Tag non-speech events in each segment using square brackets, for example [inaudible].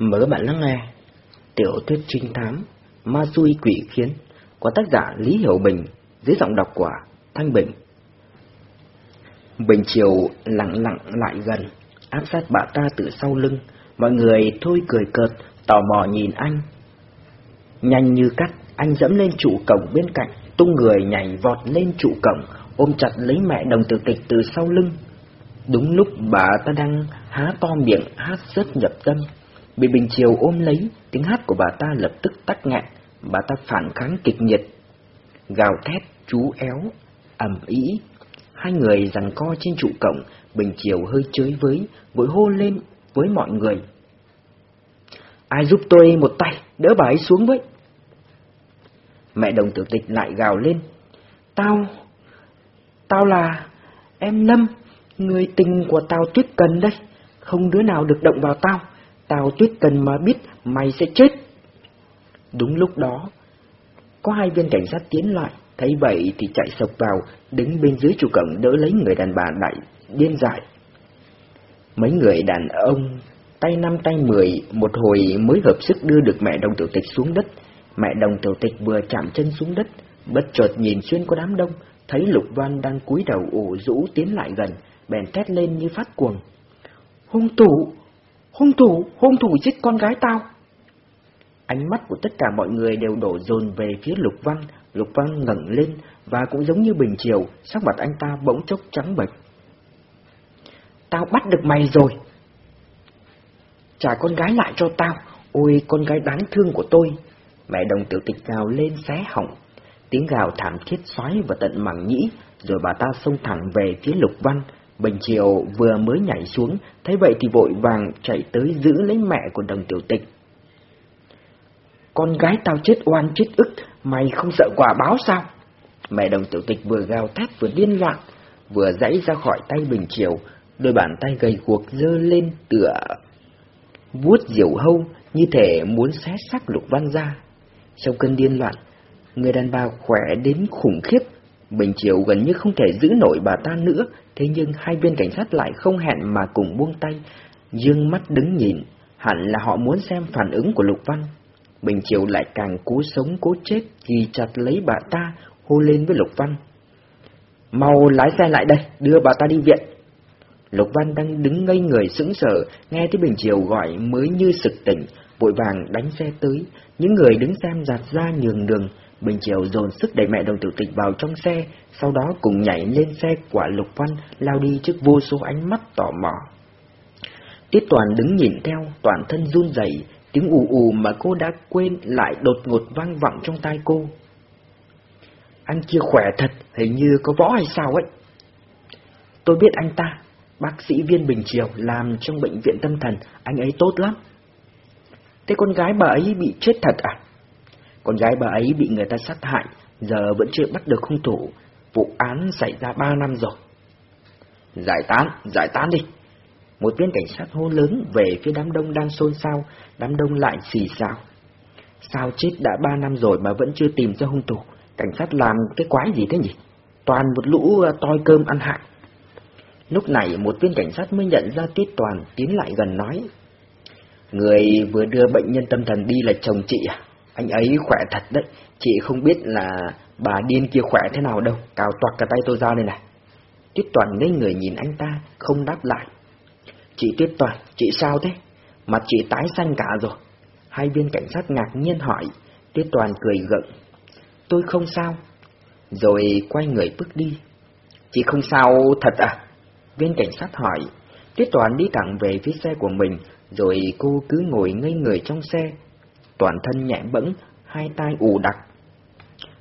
Mời các bạn lắng nghe Tiểu thuyết trinh thám Ma Xui Quỷ Khiến của tác giả Lý Hiểu Bình dưới giọng đọc của Thanh Bình. Bình chiều lặng lặng lại gần, áp sát bà ta từ sau lưng, mọi người thôi cười cợt, tò mò nhìn anh. Nhanh như cắt, anh dẫm lên trụ cổng bên cạnh, tung người nhảy vọt lên trụ cổng, ôm chặt lấy mẹ đồng tử tịch từ sau lưng. Đúng lúc bà ta đang há to miệng hát rất nhập tâm, bị Bình Chiều ôm lấy, tiếng hát của bà ta lập tức tắt nghẹn, bà ta phản kháng kịch nhiệt. Gào thét, chú éo, ầm ĩ. Hai người giằng co trên trụ cổng, Bình Chiều hơi chới với, vội hô lên với mọi người. Ai giúp tôi một tay, đỡ bà ấy xuống với. Mẹ đồng tử tịch lại gào lên. Tao, tao là em Lâm, người tình của tao Tuyết Cần đây, không đứa nào được động vào tao. Tao tuyết cần mà biết mày sẽ chết. Đúng lúc đó, có hai viên cảnh sát tiến lại, thấy vậy thì chạy sộc vào, đứng bên dưới trụ cổng đỡ lấy người đàn bà đại điên dại. Mấy người đàn ông, tay năm tay mười, một hồi mới hợp sức đưa được mẹ đồng tiểu tịch xuống đất. Mẹ đồng tiểu tịch vừa chạm chân xuống đất, bất chợt nhìn xuyên qua đám đông, thấy Lục Văn đang cúi đầu ủ rũ tiến lại gần, bèn thét lên như phát cuồng. Hung thủ, Hung thủ, hung thủ giết con gái tao. Ánh mắt của tất cả mọi người đều đổ dồn về phía Lục Văn, Lục Văn ngẩng lên và cũng giống như bình chiều, sắc mặt anh ta bỗng chốc trắng bệch. Tao bắt được mày rồi. Trả con gái lại cho tao, ôi con gái đáng thương của tôi. Mẹ đồng tiểu tịch gào lên xé họng, tiếng gào thảm thiết xoáy vào tận màng nhĩ, rồi bà ta xông thẳng về phía Lục Văn, Bình Triều vừa mới nhảy xuống, thấy vậy thì vội vàng chạy tới giữ lấy mẹ của đồng tiểu tịch. Con gái tao chết oan chết ức, mày không sợ quả báo sao? Mẹ đồng tiểu tịch vừa gào thét vừa điên loạn, vừa dãy ra khỏi tay Bình Triều, đôi bàn tay gầy guộc dơ lên tựa vuốt diều hâu như thể muốn xé xác lục văn ra. Trong cơn điên loạn, người đàn bà khỏe đến khủng khiếp, Bình Triều gần như không thể giữ nổi bà ta nữa, thế nhưng hai viên cảnh sát lại không hẹn mà cùng buông tay, dương mắt đứng nhìn, hẳn là họ muốn xem phản ứng của Lục Văn. Bình Triều lại càng cố sống cố chết, ghi chặt lấy bà ta, hô lên với Lục Văn. Mau lái xe lại đây, đưa bà ta đi viện. Lục Văn đang đứng ngây người sững sờ, nghe thấy Bình Triều gọi mới như sực tỉnh, vội vàng đánh xe tới, những người đứng xem giạt ra nhường đường, Bình Triều dồn sức đẩy mẹ đồng tử tịch vào trong xe, sau đó cùng nhảy lên xe quả Lục Văn, lao đi trước vô số ánh mắt tò mò. Tiết Toàn đứng nhìn theo, toàn thân run rẩy, tiếng ù ù mà cô đã quên lại đột ngột vang vọng trong tai cô. Anh kia khỏe thật, hình như có võ hay sao ấy. Tôi biết anh ta, bác sĩ viên Bình Triều làm trong bệnh viện tâm thần, anh ấy tốt lắm. Thế con gái bà ấy bị chết thật à? Con gái bà ấy bị người ta sát hại, giờ vẫn chưa bắt được hung thủ. Vụ án xảy ra ba năm rồi. Giải tán, giải tán đi. Một viên cảnh sát hô lớn về phía đám đông đang xôn xao, đám đông lại xì xào. Sao chết đã ba năm rồi mà vẫn chưa tìm ra hung thủ? Cảnh sát làm cái quái gì thế nhỉ? Toàn một lũ ờ, toi cơm ăn hại. Lúc này một viên cảnh sát mới nhận ra Tiết Toàn tiến lại gần nói. Người vừa đưa bệnh nhân tâm thần đi là chồng chị à? Anh ấy khỏe thật đấy, chị không biết là bà điên kia khỏe thế nào đâu, cào toạc cả tay tôi ra đây này. Tuyết Toàn ngây người nhìn anh ta, không đáp lại. Chị Tuyết Toàn, chị sao thế? Mặt chị tái xanh cả rồi. Hai viên cảnh sát ngạc nhiên hỏi, Tuyết Toàn cười gượng. Tôi không sao. Rồi quay người bước đi. Chị không sao thật à? Viên cảnh sát hỏi. Tuyết Toàn đi thẳng về phía xe của mình, rồi cô cứ ngồi ngây người trong xe, toàn thân nhẹ bẫng, hai tay ù đặc.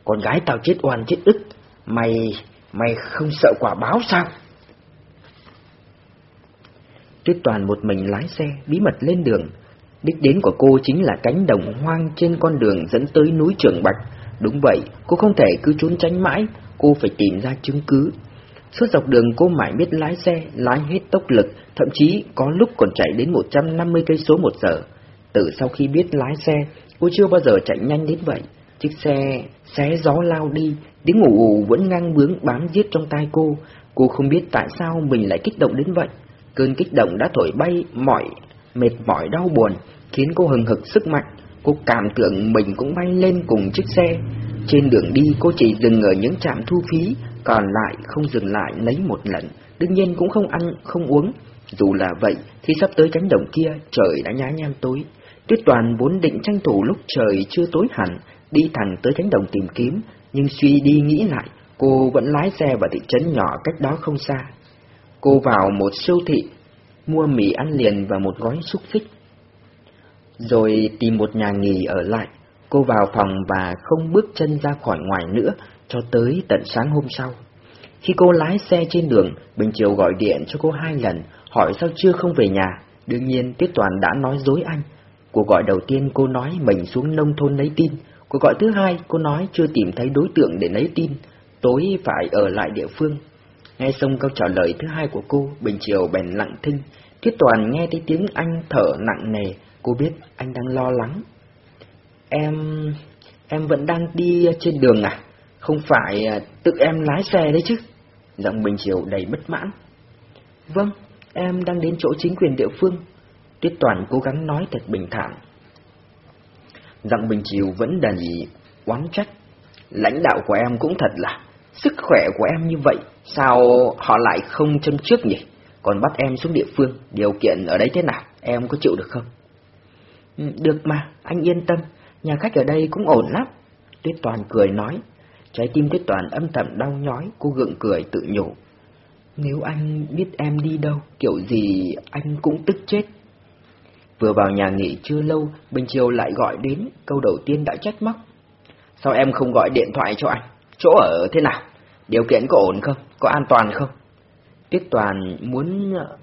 Con gái tao chết oan chết ức, mày, mày không sợ quả báo sao? Tuyết Toàn một mình lái xe, bí mật lên đường. Đích đến của cô chính là cánh đồng hoang trên con đường dẫn tới núi Trường Bạch. Đúng vậy, cô không thể cứ trốn tránh mãi, cô phải tìm ra chứng cứ. Suốt dọc đường cô mãi biết lái xe, lái hết tốc lực, thậm chí có lúc còn chạy đến 150 cây số một giờ. Từ sau khi biết lái xe, cô chưa bao giờ chạy nhanh đến vậy. Chiếc xe xé gió lao đi, tiếng ngủ ù vẫn ngang bướng bám giết trong tai cô. Cô không biết tại sao mình lại kích động đến vậy. Cơn kích động đã thổi bay mọi mệt mỏi đau buồn, khiến cô hừng hực sức mạnh. Cô cảm tưởng mình cũng bay lên cùng chiếc xe. Trên đường đi cô chỉ dừng ở những trạm thu phí, còn lại không dừng lại lấy một lần. Đương nhiên cũng không ăn, không uống. Dù là vậy, khi sắp tới cánh đồng kia, trời đã nhá nhem tối. Tuyết Toàn vốn định tranh thủ lúc trời chưa tối hẳn, đi thẳng tới cánh đồng tìm kiếm, nhưng suy đi nghĩ lại, cô vẫn lái xe vào thị trấn nhỏ cách đó không xa. Cô vào một siêu thị, mua mì ăn liền và một gói xúc xích. Rồi tìm một nhà nghỉ ở lại, cô vào phòng và không bước chân ra khỏi ngoài nữa cho tới tận sáng hôm sau. Khi cô lái xe trên đường, Bình Triều gọi điện cho cô hai lần, hỏi sao chưa không về nhà. Đương nhiên Tiết Toàn đã nói dối anh. Cuộc gọi đầu tiên cô nói mình xuống nông thôn lấy tin. Cuộc gọi thứ hai cô nói chưa tìm thấy đối tượng để lấy tin, tối phải ở lại địa phương. Nghe xong câu trả lời thứ hai của cô, Bình Triều bèn lặng thinh. Thiết Toàn nghe thấy tiếng anh thở nặng nề, cô biết anh đang lo lắng. Em... em vẫn đang đi trên đường à? Không phải à, tự em lái xe đấy chứ? Giọng Bình Triều đầy bất mãn. Vâng, em đang đến chỗ chính quyền địa phương. Tiết Toàn cố gắng nói thật bình thản. Giọng Bình Chiều vẫn đầy oán trách. Lãnh đạo của em cũng thật là, sức khỏe của em như vậy, sao họ lại không châm trước nhỉ? Còn bắt em xuống địa phương, điều kiện ở đấy thế nào, em có chịu được không? Ừ, được mà, anh yên tâm, nhà khách ở đây cũng ổn lắm. Tuyết Toàn cười nói, trái tim Tuyết Toàn âm thầm đau nhói, cô gượng cười tự nhủ. Nếu anh biết em đi đâu, kiểu gì anh cũng tức chết. Vừa vào nhà nghỉ chưa lâu, Bình Chiều lại gọi đến, câu đầu tiên đã trách móc. Sao em không gọi điện thoại cho anh? Chỗ ở thế nào? Điều kiện có ổn không? Có an toàn không? Tiết Toàn muốn ờ,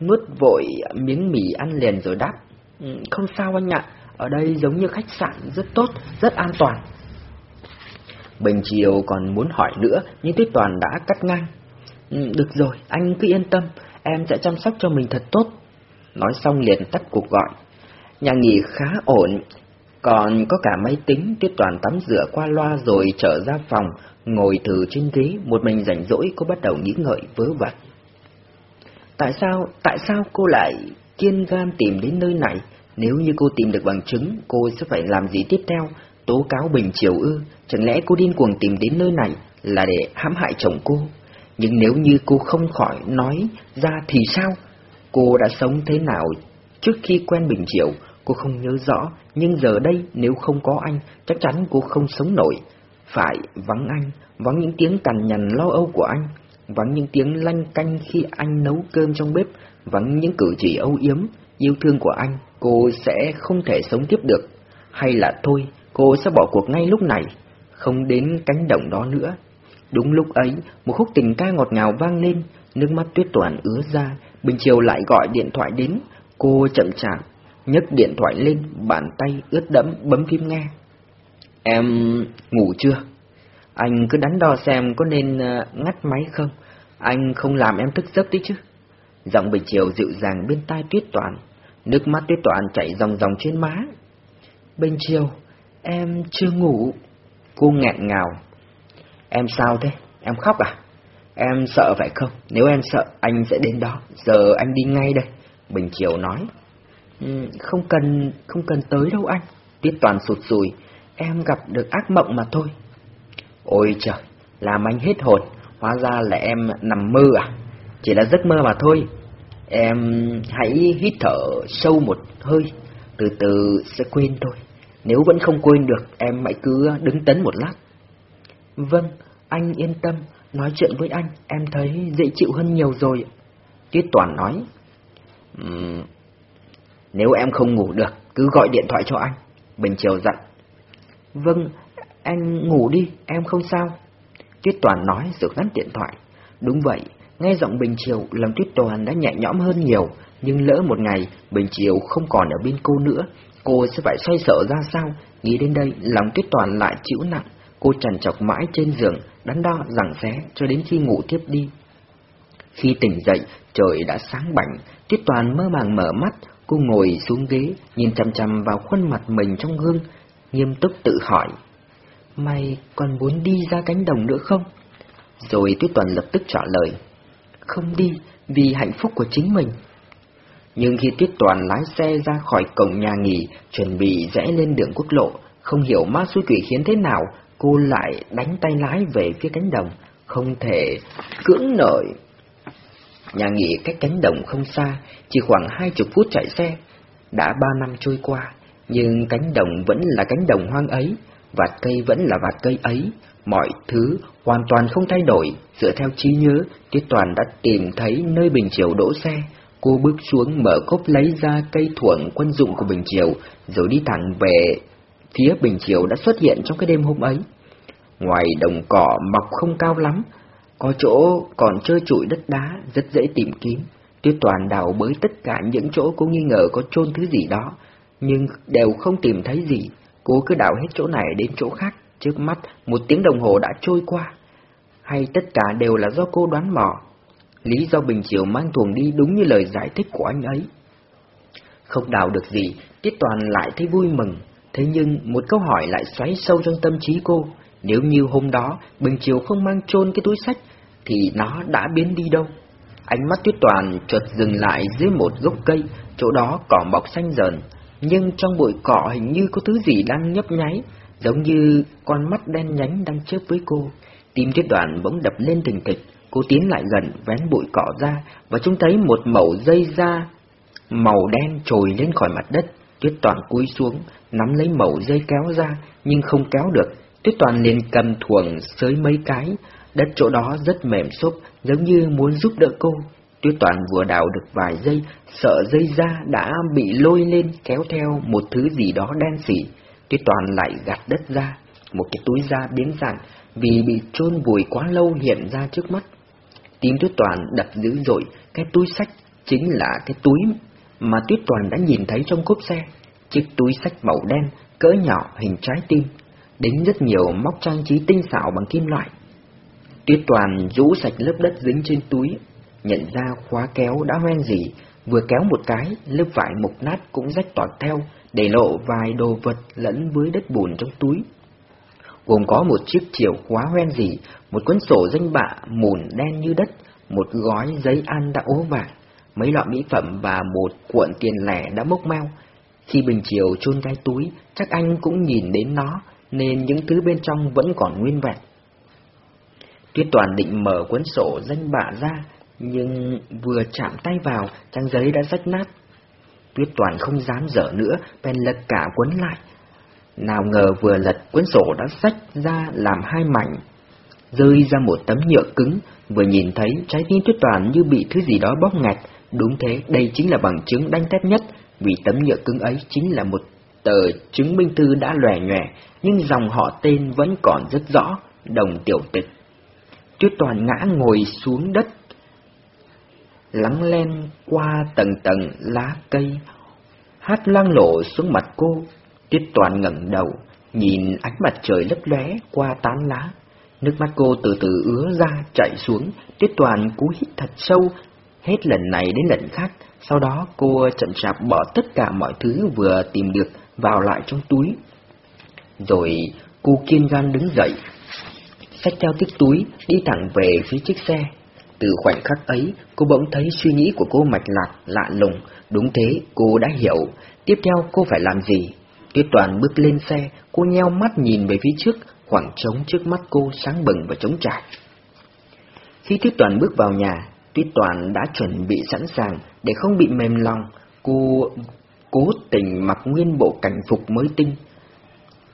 nuốt vội miếng mì ăn liền rồi đáp. Ừ, không sao anh ạ, ở đây giống như khách sạn rất tốt, rất an toàn. Bình Chiều còn muốn hỏi nữa, nhưng Tiết Toàn đã cắt ngang. Ừ, được rồi, anh cứ yên tâm, em sẽ chăm sóc cho mình thật tốt. Nói xong liền tắt cuộc gọi. Nhà nghỉ khá ổn, còn có cả máy tính, Tiết Toàn tắm rửa qua loa rồi trở ra phòng, ngồi thử trên ghế, một mình rảnh rỗi cô bắt đầu nghĩ ngợi vớ vẩn. Tại sao, tại sao cô lại kiên gan tìm đến nơi này? Nếu như cô tìm được bằng chứng, cô sẽ phải làm gì tiếp theo? Tố cáo Bình Triều ư? Chẳng lẽ cô điên cuồng tìm đến nơi này là để hãm hại chồng cô? Nhưng nếu như cô không khỏi nói ra thì sao? Cô đã sống thế nào trước khi quen Bình Triều? Cô không nhớ rõ, nhưng giờ đây nếu không có anh, chắc chắn cô không sống nổi. Phải vắng anh, vắng những tiếng cằn nhằn lo âu của anh, vắng những tiếng lanh canh khi anh nấu cơm trong bếp, vắng những cử chỉ âu yếm, yêu thương của anh, cô sẽ không thể sống tiếp được. Hay là thôi, cô sẽ bỏ cuộc ngay lúc này, không đến cánh đồng đó nữa. Đúng lúc ấy, một khúc tình ca ngọt ngào vang lên, nước mắt tuyết toàn ứa ra, Bình Chiều lại gọi điện thoại đến, cô chậm chạp, nhấc điện thoại lên, bàn tay ướt đẫm bấm phím nghe. Em ngủ chưa? Anh cứ đắn đo xem có nên ờ, ngắt máy không? Anh không làm em thức giấc đấy chứ? Giọng Bình Chiều dịu dàng bên tai Tuyết Toàn, nước mắt Tuyết Toàn chảy ròng ròng trên má. Bình Chiều, em chưa ngủ. Cô nghẹn ngào. Em sao thế? Em khóc à? Em sợ phải không? Nếu em sợ, anh sẽ đến đó. Giờ anh đi ngay đây. Bình Chiều nói. Ừ, không cần, không cần tới đâu anh. Tiết Toàn sụt sùi. Em gặp được ác mộng mà thôi. Ôi trời, làm anh hết hồn. Hóa ra là em nằm mơ à? Chỉ là giấc mơ mà thôi. Em hãy hít thở sâu một hơi. Từ từ sẽ quên thôi. Nếu vẫn không quên được, em hãy cứ đứng tấn một lát. Vâng, anh yên tâm, nói chuyện với anh, em thấy dễ chịu hơn nhiều rồi. Tiết Toàn nói. Um, nếu em không ngủ được, cứ gọi điện thoại cho anh. Bình Triều dặn. Vâng, anh ngủ đi, em không sao. Tuyết Toàn nói rồi ngắt điện thoại. Đúng vậy, nghe giọng Bình Triều, lòng Tuyết Toàn đã nhẹ nhõm hơn nhiều, nhưng lỡ một ngày Bình Triều không còn ở bên cô nữa, cô sẽ phải xoay sở ra sao? Nghĩ đến đây, lòng Tuyết Toàn lại chịu nặng, cô trằn trọc mãi trên giường, đắn đo rằng xé cho đến khi ngủ tiếp đi. Khi tỉnh dậy, trời đã sáng bảnh, Tuyết Toàn mơ màng mở mắt, cô ngồi xuống ghế, nhìn chằm chằm vào khuôn mặt mình trong gương, nghiêm túc tự hỏi. Mày còn muốn đi ra cánh đồng nữa không? Rồi Tuyết Toàn lập tức trả lời. Không đi, vì hạnh phúc của chính mình. Nhưng khi Tuyết Toàn lái xe ra khỏi cổng nhà nghỉ, chuẩn bị rẽ lên đường quốc lộ, không hiểu ma xui quỷ khiến thế nào, cô lại đánh tay lái về phía cánh đồng, không thể cưỡng nổi. Nhà nghỉ cách cánh đồng không xa, chỉ khoảng hai chục phút chạy xe. Đã ba năm trôi qua, nhưng cánh đồng vẫn là cánh đồng hoang ấy, vạt cây vẫn là vạt cây ấy, mọi thứ hoàn toàn không thay đổi. Dựa theo trí nhớ, Tiết Toàn đã tìm thấy nơi Bình Triều đỗ xe. Cô bước xuống mở cốp lấy ra cây thuận quân dụng của Bình Triều, rồi đi thẳng về phía Bình Triều đã xuất hiện trong cái đêm hôm ấy. Ngoài đồng cỏ mọc không cao lắm, có chỗ còn trơ trụi đất đá, rất dễ tìm kiếm. Tuyết Toàn đào bới tất cả những chỗ cô nghi ngờ có chôn thứ gì đó, nhưng đều không tìm thấy gì. Cô cứ đào hết chỗ này đến chỗ khác, trước mắt một tiếng đồng hồ đã trôi qua. Hay tất cả đều là do cô đoán mò. Lý do Bình Chiều mang thuồng đi đúng như lời giải thích của anh ấy. Không đào được gì, Tiết Toàn lại thấy vui mừng. Thế nhưng một câu hỏi lại xoáy sâu trong tâm trí cô. Nếu như hôm đó Bình Chiều không mang chôn cái túi sách, thì nó đã biến đi đâu? Ánh mắt Tuyết Toàn chợt dừng lại dưới một gốc cây, chỗ đó cỏ mọc xanh dần, nhưng trong bụi cỏ hình như có thứ gì đang nhấp nháy, giống như con mắt đen nhánh đang chớp với cô. Tim Tuyết Đoàn bỗng đập lên thình thịch, cô tiến lại gần vén bụi cỏ ra và trông thấy một mẩu dây da màu đen trồi lên khỏi mặt đất. Tuyết Toàn cúi xuống, nắm lấy mẩu dây kéo ra, nhưng không kéo được. Tuyết Toàn liền cầm thuồng sới mấy cái, đất chỗ đó rất mềm xốp, giống như muốn giúp đỡ cô. Tuyết Toàn vừa đào được vài giây, sợ dây ra đã bị lôi lên kéo theo một thứ gì đó đen xỉ. Tuyết Toàn lại gạt đất ra, một cái túi da biến dạng vì bị chôn vùi quá lâu hiện ra trước mắt. Tim Tuyết Toàn đập dữ dội, cái túi sách chính là cái túi mà Tuyết Toàn đã nhìn thấy trong cốp xe. Chiếc túi sách màu đen, cỡ nhỏ hình trái tim, đính rất nhiều móc trang trí tinh xảo bằng kim loại. Tuyết Toàn rũ sạch lớp đất dính trên túi, nhận ra khóa kéo đã hoen gì, vừa kéo một cái, lớp vải mục nát cũng rách toạc theo, để lộ vài đồ vật lẫn với đất bùn trong túi. Gồm có một chiếc chìa khóa hoen gì, một cuốn sổ danh bạ mùn đen như đất, một gói giấy ăn đã ố vàng, mấy lọ mỹ phẩm và một cuộn tiền lẻ đã mốc meo. Khi Bình Chiều chôn cái túi, chắc anh cũng nhìn đến nó, nên những thứ bên trong vẫn còn nguyên vẹn. Tuyết Toàn định mở cuốn sổ danh bạ ra, nhưng vừa chạm tay vào, trang giấy đã rách nát. Tuyết Toàn không dám dở nữa, bèn lật cả cuốn lại. Nào ngờ vừa lật cuốn sổ đã rách ra làm hai mảnh, rơi ra một tấm nhựa cứng, vừa nhìn thấy trái tim Tuyết Toàn như bị thứ gì đó bóp nghẹt. Đúng thế, đây chính là bằng chứng đanh thép nhất, vì tấm nhựa cứng ấy chính là một tờ chứng minh thư đã lòe nhòe, nhưng dòng họ tên vẫn còn rất rõ, đồng tiểu tịch. Tuyết Toàn ngã ngồi xuống đất, lắng len qua tầng tầng lá cây, hát lang lộ xuống mặt cô. Tuyết Toàn ngẩng đầu, nhìn ánh mặt trời lấp lóe qua tán lá. Nước mắt cô từ từ ứa ra, chạy xuống, Tuyết Toàn cú hít thật sâu, hết lần này đến lần khác. Sau đó cô chậm chạp bỏ tất cả mọi thứ vừa tìm được vào lại trong túi. Rồi cô kiên gan đứng dậy, xách theo chiếc túi, đi thẳng về phía chiếc xe. Từ khoảnh khắc ấy, cô bỗng thấy suy nghĩ của cô mạch lạc, lạ lùng. Đúng thế, cô đã hiểu. Tiếp theo cô phải làm gì? Tuyết Toàn bước lên xe, cô nheo mắt nhìn về phía trước, khoảng trống trước mắt cô sáng bừng và trống trải. Khi Tuyết Toàn bước vào nhà, Tuyết Toàn đã chuẩn bị sẵn sàng để không bị mềm lòng. Cô cố tình mặc nguyên bộ cảnh phục mới tinh.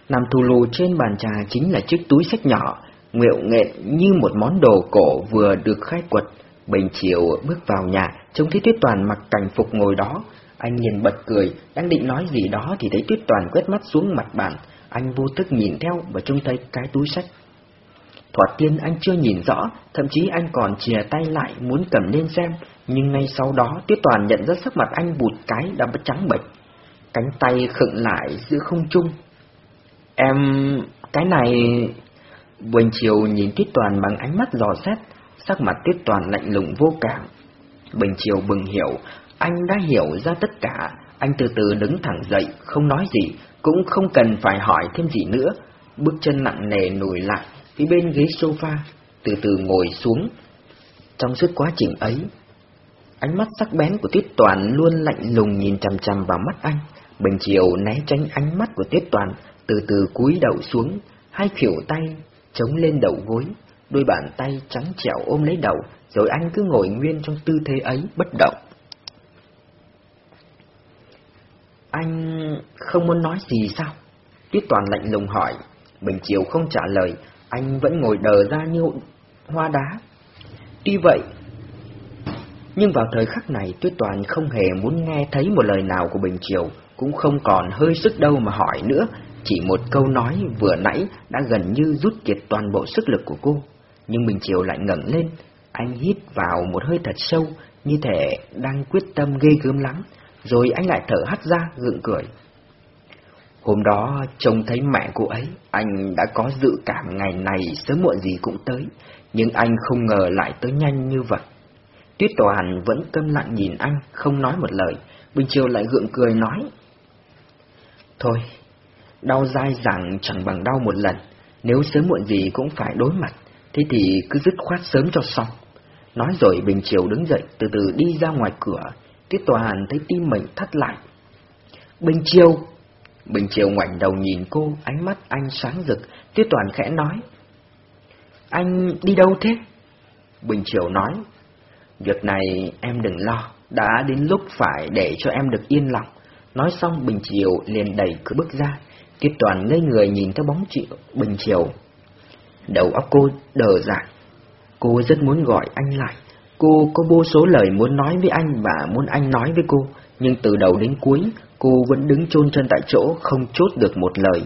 Nằm thù lù trên bàn trà chính là chiếc túi sách nhỏ, nguyệu nghện như một món đồ cổ vừa được khai quật. Bình chiều bước vào nhà, trông thấy Tuyết Toàn mặc cảnh phục ngồi đó. Anh liền bật cười, đang định nói gì đó thì thấy Tuyết Toàn quét mắt xuống mặt bàn. Anh vô thức nhìn theo và trông thấy cái túi sách. Thoạt tiên anh chưa nhìn rõ, thậm chí anh còn chìa tay lại muốn cầm lên xem, nhưng ngay sau đó Tiết Toàn nhận ra sắc mặt anh bụt cái đã bất trắng bệch. Cánh tay khựng lại giữa không trung. Em... cái này... Buổi chiều nhìn Tiết Toàn bằng ánh mắt dò xét, sắc mặt Tiết Toàn lạnh lùng vô cảm. Bình chiều bừng hiểu, anh đã hiểu ra tất cả, anh từ từ đứng thẳng dậy, không nói gì, cũng không cần phải hỏi thêm gì nữa. Bước chân nặng nề lùi lại, phía bên ghế sofa, từ từ ngồi xuống. Trong suốt quá trình ấy, Ánh mắt sắc bén của Tuyết Toàn luôn lạnh lùng nhìn chằm chằm vào mắt anh. Bình Chiều né tránh ánh mắt của Tuyết Toàn, từ từ cúi đầu xuống, hai khuỷu tay chống lên đầu gối, đôi bàn tay trắng trẻo ôm lấy đầu, rồi anh cứ ngồi nguyên trong tư thế ấy bất động. Anh không muốn nói gì sao? Tuyết Toàn lạnh lùng hỏi. Bình Chiều không trả lời, anh vẫn ngồi đờ ra như hoa đá. Tuy vậy, nhưng vào thời khắc này Tuyết Toàn không hề muốn nghe thấy một lời nào của Bình Chiều, cũng không còn hơi sức đâu mà hỏi nữa, chỉ một câu nói vừa nãy đã gần như rút kiệt toàn bộ sức lực của cô. Nhưng Bình Chiều lại ngẩng lên, anh hít vào một hơi thật sâu, như thể đang quyết tâm ghê gớm lắm, rồi anh lại thở hắt ra, gượng cười. Hôm đó trông thấy mẹ cô ấy, anh đã có dự cảm ngày này sớm muộn gì cũng tới, nhưng anh không ngờ lại tới nhanh như vậy. Tuyết Toàn vẫn câm lặng nhìn anh, không nói một lời, Bình Chiều lại gượng cười nói. Thôi, đau dai dẳng chẳng bằng đau một lần, nếu sớm muộn gì cũng phải đối mặt, thế thì cứ dứt khoát sớm cho xong. Nói rồi Bình Chiều đứng dậy, từ từ đi ra ngoài cửa, Tuyết Toàn thấy tim mình thắt lại. Bình Chiều! Bình Chiều ngoảnh đầu nhìn cô, ánh mắt anh sáng rực, Tuyết Toàn khẽ nói. Anh đi đâu thế? Bình Chiều nói. Việc này em đừng lo, đã đến lúc phải để cho em được yên lòng. Nói xong Bình Chiều liền đẩy cửa bước ra, Tuyết Toàn ngây người nhìn theo bóng triệu Bình Chiều. Đầu óc cô đờ dại. Cô rất muốn gọi anh lại. Cô có vô số lời muốn nói với anh và muốn anh nói với cô, nhưng từ đầu đến cuối, cô vẫn đứng chôn chân tại chỗ không chốt được một lời.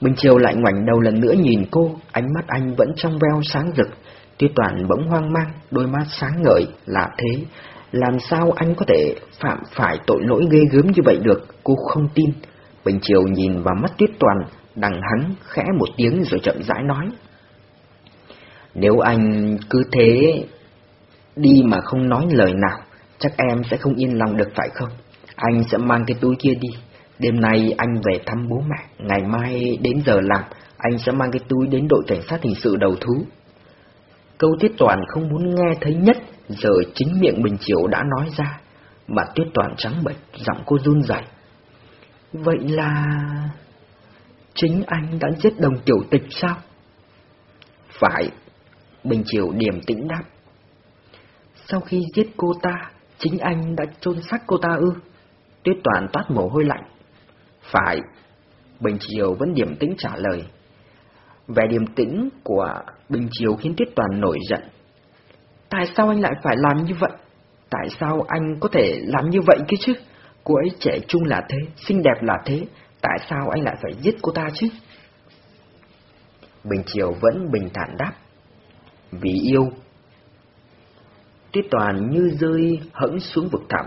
Bình Chiều lại ngoảnh đầu lần nữa nhìn cô, ánh mắt anh vẫn trong veo sáng rực. Tuyết Toàn bỗng hoang mang, đôi mắt sáng ngời, lạ thế. Làm sao anh có thể phạm phải tội lỗi ghê gớm như vậy được, cô không tin. Bình Chiều nhìn vào mắt Tuyết Toàn, đằng hắn khẽ một tiếng rồi chậm rãi nói. Nếu anh cứ thế đi mà không nói lời nào, chắc em sẽ không yên lòng được phải không? Anh sẽ mang cái túi kia đi. Đêm nay anh về thăm bố mẹ, ngày mai đến giờ làm, anh sẽ mang cái túi đến đội cảnh sát hình sự đầu thú. Câu Tuyết Toàn không muốn nghe thấy nhất, giờ chính miệng Bình Chiểu đã nói ra. Mà Tuyết Toàn trắng bệch, giọng cô run rẩy. Vậy là... Chính anh đã giết đồng tiểu tịch sao? Phải, Bình Chiều điềm tĩnh đáp. Sau khi giết cô ta, chính anh đã chôn xác cô ta ư? Tuyết Toàn toát mồ hôi lạnh. Phải, Bình Chiều vẫn điềm tĩnh trả lời. Vẻ điềm tĩnh của Bình Chiều khiến Tuyết Toàn nổi giận. Tại sao anh lại phải làm như vậy? Tại sao anh có thể làm như vậy kia chứ? Cô ấy trẻ trung là thế, xinh đẹp là thế, tại sao anh lại phải giết cô ta chứ? Bình Chiều vẫn bình thản đáp. Vì yêu. Tuyết Toàn như rơi hẫng xuống vực thẳm.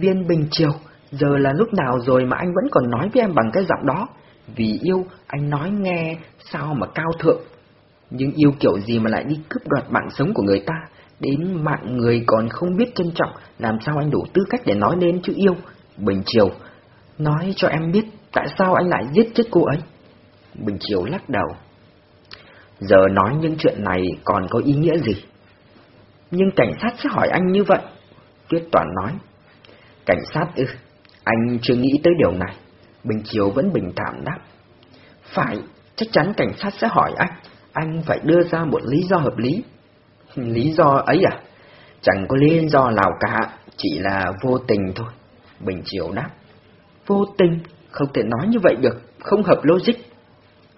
Viên Bình Chiều, giờ là lúc nào rồi mà anh vẫn còn nói với em bằng cái giọng đó? Vì yêu, anh nói nghe sao mà cao thượng. Nhưng yêu kiểu gì mà lại đi cướp đoạt mạng sống của người ta, đến mạng người còn không biết trân trọng, làm sao anh đủ tư cách để nói đến chữ yêu? Bình Triều, nói cho em biết tại sao anh lại giết chết cô ấy. Bình Triều lắc đầu. Giờ nói những chuyện này còn có ý nghĩa gì? Nhưng cảnh sát sẽ hỏi anh như vậy. Tuyết Toàn nói. Cảnh sát ư, anh chưa nghĩ tới điều này. Bình Chiếu vẫn bình thản đáp. Phải, chắc chắn cảnh sát sẽ hỏi anh. Anh phải đưa ra một lý do hợp lý. [laughs] Lý do ấy à? Chẳng có lý do nào cả, chỉ là vô tình thôi. Bình Chiếu đáp. Vô tình, không thể nói như vậy được, không hợp logic.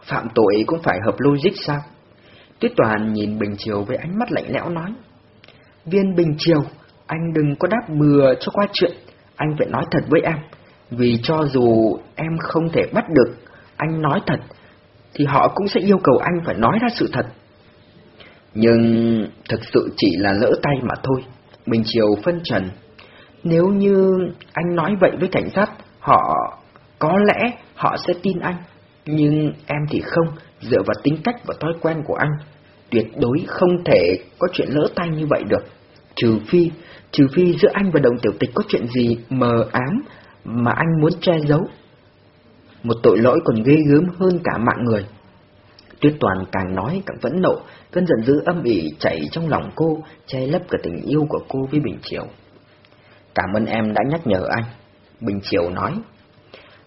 Phạm tội cũng phải hợp logic sao? Tuyết Toàn nhìn Bình chiều với ánh mắt lạnh lẽo nói. Viên Bình chiều anh đừng có đáp bừa cho qua chuyện, anh phải nói thật với em. Vì cho dù em không thể bắt được anh nói thật, thì họ cũng sẽ yêu cầu anh phải nói ra sự thật. Nhưng thực sự chỉ là lỡ tay mà thôi. Bình Triều phân trần. Nếu như anh nói vậy với cảnh sát, họ có lẽ họ sẽ tin anh. Nhưng em thì không, dựa vào tính cách và thói quen của anh. Tuyệt đối không thể có chuyện lỡ tay như vậy được. Trừ phi, trừ phi giữa anh và đồng tiểu tịch có chuyện gì mờ ám mà anh muốn che giấu. Một tội lỗi còn ghê gớm hơn cả mạng người. Tuyết Toàn càng nói càng vẫn nộ, cơn giận dữ âm ỉ chảy trong lòng cô, che lấp cả tình yêu của cô với Bình Triều. Cảm ơn em đã nhắc nhở anh. Bình Triều nói.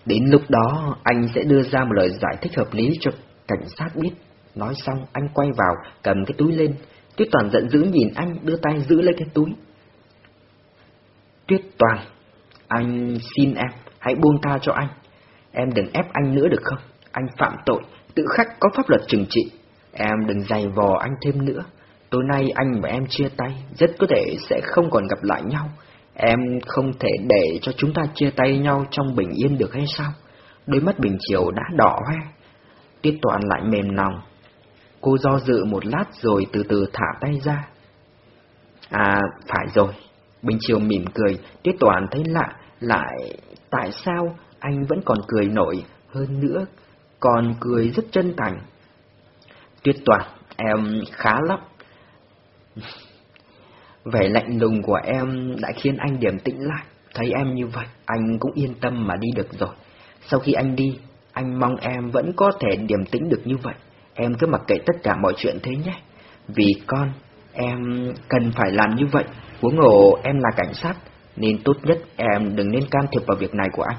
Đến lúc đó, anh sẽ đưa ra một lời giải thích hợp lý cho cảnh sát biết. Nói xong, anh quay vào, cầm cái túi lên. Tuyết Toàn giận dữ nhìn anh, đưa tay giữ lấy cái túi. Tuyết Toàn, anh xin em, hãy buông tha cho anh. Em đừng ép anh nữa được không? Anh phạm tội, tự khắc có pháp luật trừng trị. Em đừng dày vò anh thêm nữa. Tối nay anh và em chia tay, rất có thể sẽ không còn gặp lại nhau. Em không thể để cho chúng ta chia tay nhau trong bình yên được hay sao? Đôi mắt Bình Chiều đã đỏ hoe. Tiết Toàn lại mềm lòng. Cô do dự một lát rồi từ từ thả tay ra. À, phải rồi. Bình Chiều mỉm cười, Tiết Toàn thấy lạ, lại tại sao anh vẫn còn cười nổi, hơn nữa, còn cười rất chân thành. Tuyết Toàn, em khá lắm. [laughs] Vẻ lạnh lùng của em đã khiến anh điểm tĩnh lại. Thấy em như vậy, anh cũng yên tâm mà đi được rồi. Sau khi anh đi, anh mong em vẫn có thể điềm tĩnh được như vậy. Em cứ mặc kệ tất cả mọi chuyện thế nhé. Vì con, em cần phải làm như vậy. Huống hồ em là cảnh sát, nên tốt nhất em đừng nên can thiệp vào việc này của anh.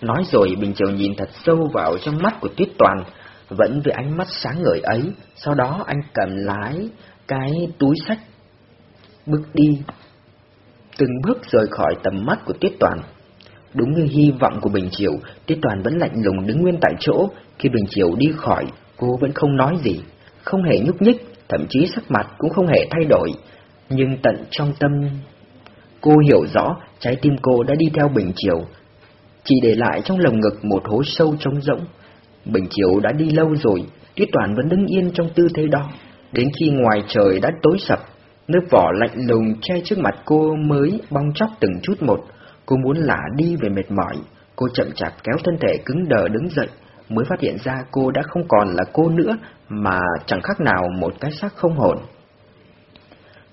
Nói rồi Bình Triều nhìn thật sâu vào trong mắt của Tuyết Toàn, vẫn với ánh mắt sáng ngời ấy. Sau đó anh cầm lái cái túi sách bước đi, từng bước rời khỏi tầm mắt của tuyết Toàn. Đúng như hy vọng của Bình Triều, tuyết Toàn vẫn lạnh lùng đứng nguyên tại chỗ, khi Bình Triều đi khỏi, cô vẫn không nói gì, không hề nhúc nhích, thậm chí sắc mặt cũng không hề thay đổi. Nhưng tận trong tâm, cô hiểu rõ trái tim cô đã đi theo Bình Triều, chỉ để lại trong lồng ngực một hố sâu trống rỗng. Bình Triều đã đi lâu rồi, Tiết Toàn vẫn đứng yên trong tư thế đó, đến khi ngoài trời đã tối sập, Nước vỏ lạnh lùng che trước mặt cô mới bong chóc từng chút một. Cô muốn lả đi về mệt mỏi. Cô chậm chạp kéo thân thể cứng đờ đứng dậy, mới phát hiện ra cô đã không còn là cô nữa, mà chẳng khác nào một cái xác không hồn.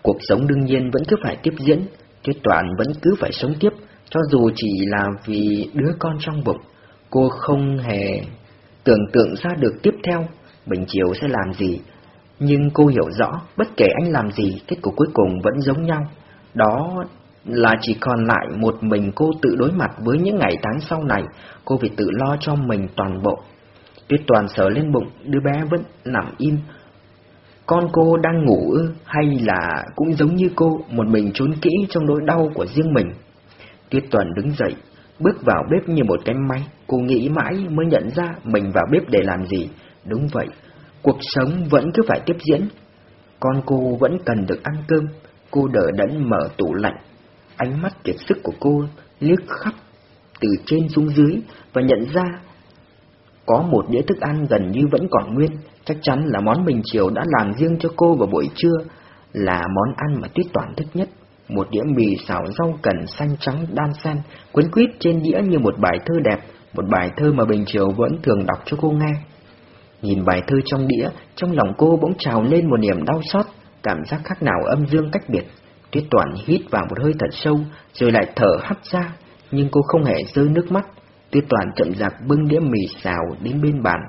Cuộc sống đương nhiên vẫn cứ phải tiếp diễn, Tuyết Toàn vẫn cứ phải sống tiếp, cho dù chỉ là vì đứa con trong bụng. Cô không hề tưởng tượng ra được tiếp theo, Bình Chiều sẽ làm gì, nhưng cô hiểu rõ, bất kể anh làm gì, kết cục cuối cùng vẫn giống nhau. Đó là chỉ còn lại một mình cô tự đối mặt với những ngày tháng sau này, cô phải tự lo cho mình toàn bộ. Tuyết toàn sờ lên bụng, đứa bé vẫn nằm im. Con cô đang ngủ ư, hay là cũng giống như cô, một mình trốn kỹ trong nỗi đau của riêng mình. Tuyết toàn đứng dậy, bước vào bếp như một cái máy, cô nghĩ mãi mới nhận ra mình vào bếp để làm gì. Đúng vậy, Cuộc sống vẫn cứ phải tiếp diễn. Con cô vẫn cần được ăn cơm, cô đỡ đẫn mở tủ lạnh. Ánh mắt kiệt sức của cô liếc khắp từ trên xuống dưới và nhận ra có một đĩa thức ăn gần như vẫn còn nguyên, chắc chắn là món bình chiều đã làm riêng cho cô vào buổi trưa, là món ăn mà Tuyết Toàn thích nhất. Một đĩa mì xào rau cần xanh trắng đan xen, quấn quýt trên đĩa như một bài thơ đẹp, một bài thơ mà Bình Triều vẫn thường đọc cho cô nghe. Nhìn bài thơ trong đĩa, trong lòng cô bỗng trào lên một niềm đau xót, cảm giác khác nào âm dương cách biệt. Tuyết Toàn hít vào một hơi thật sâu, rồi lại thở hắt ra, nhưng cô không hề rơi nước mắt. Tuyết Toàn chậm rãi bưng đĩa mì xào đến bên bàn.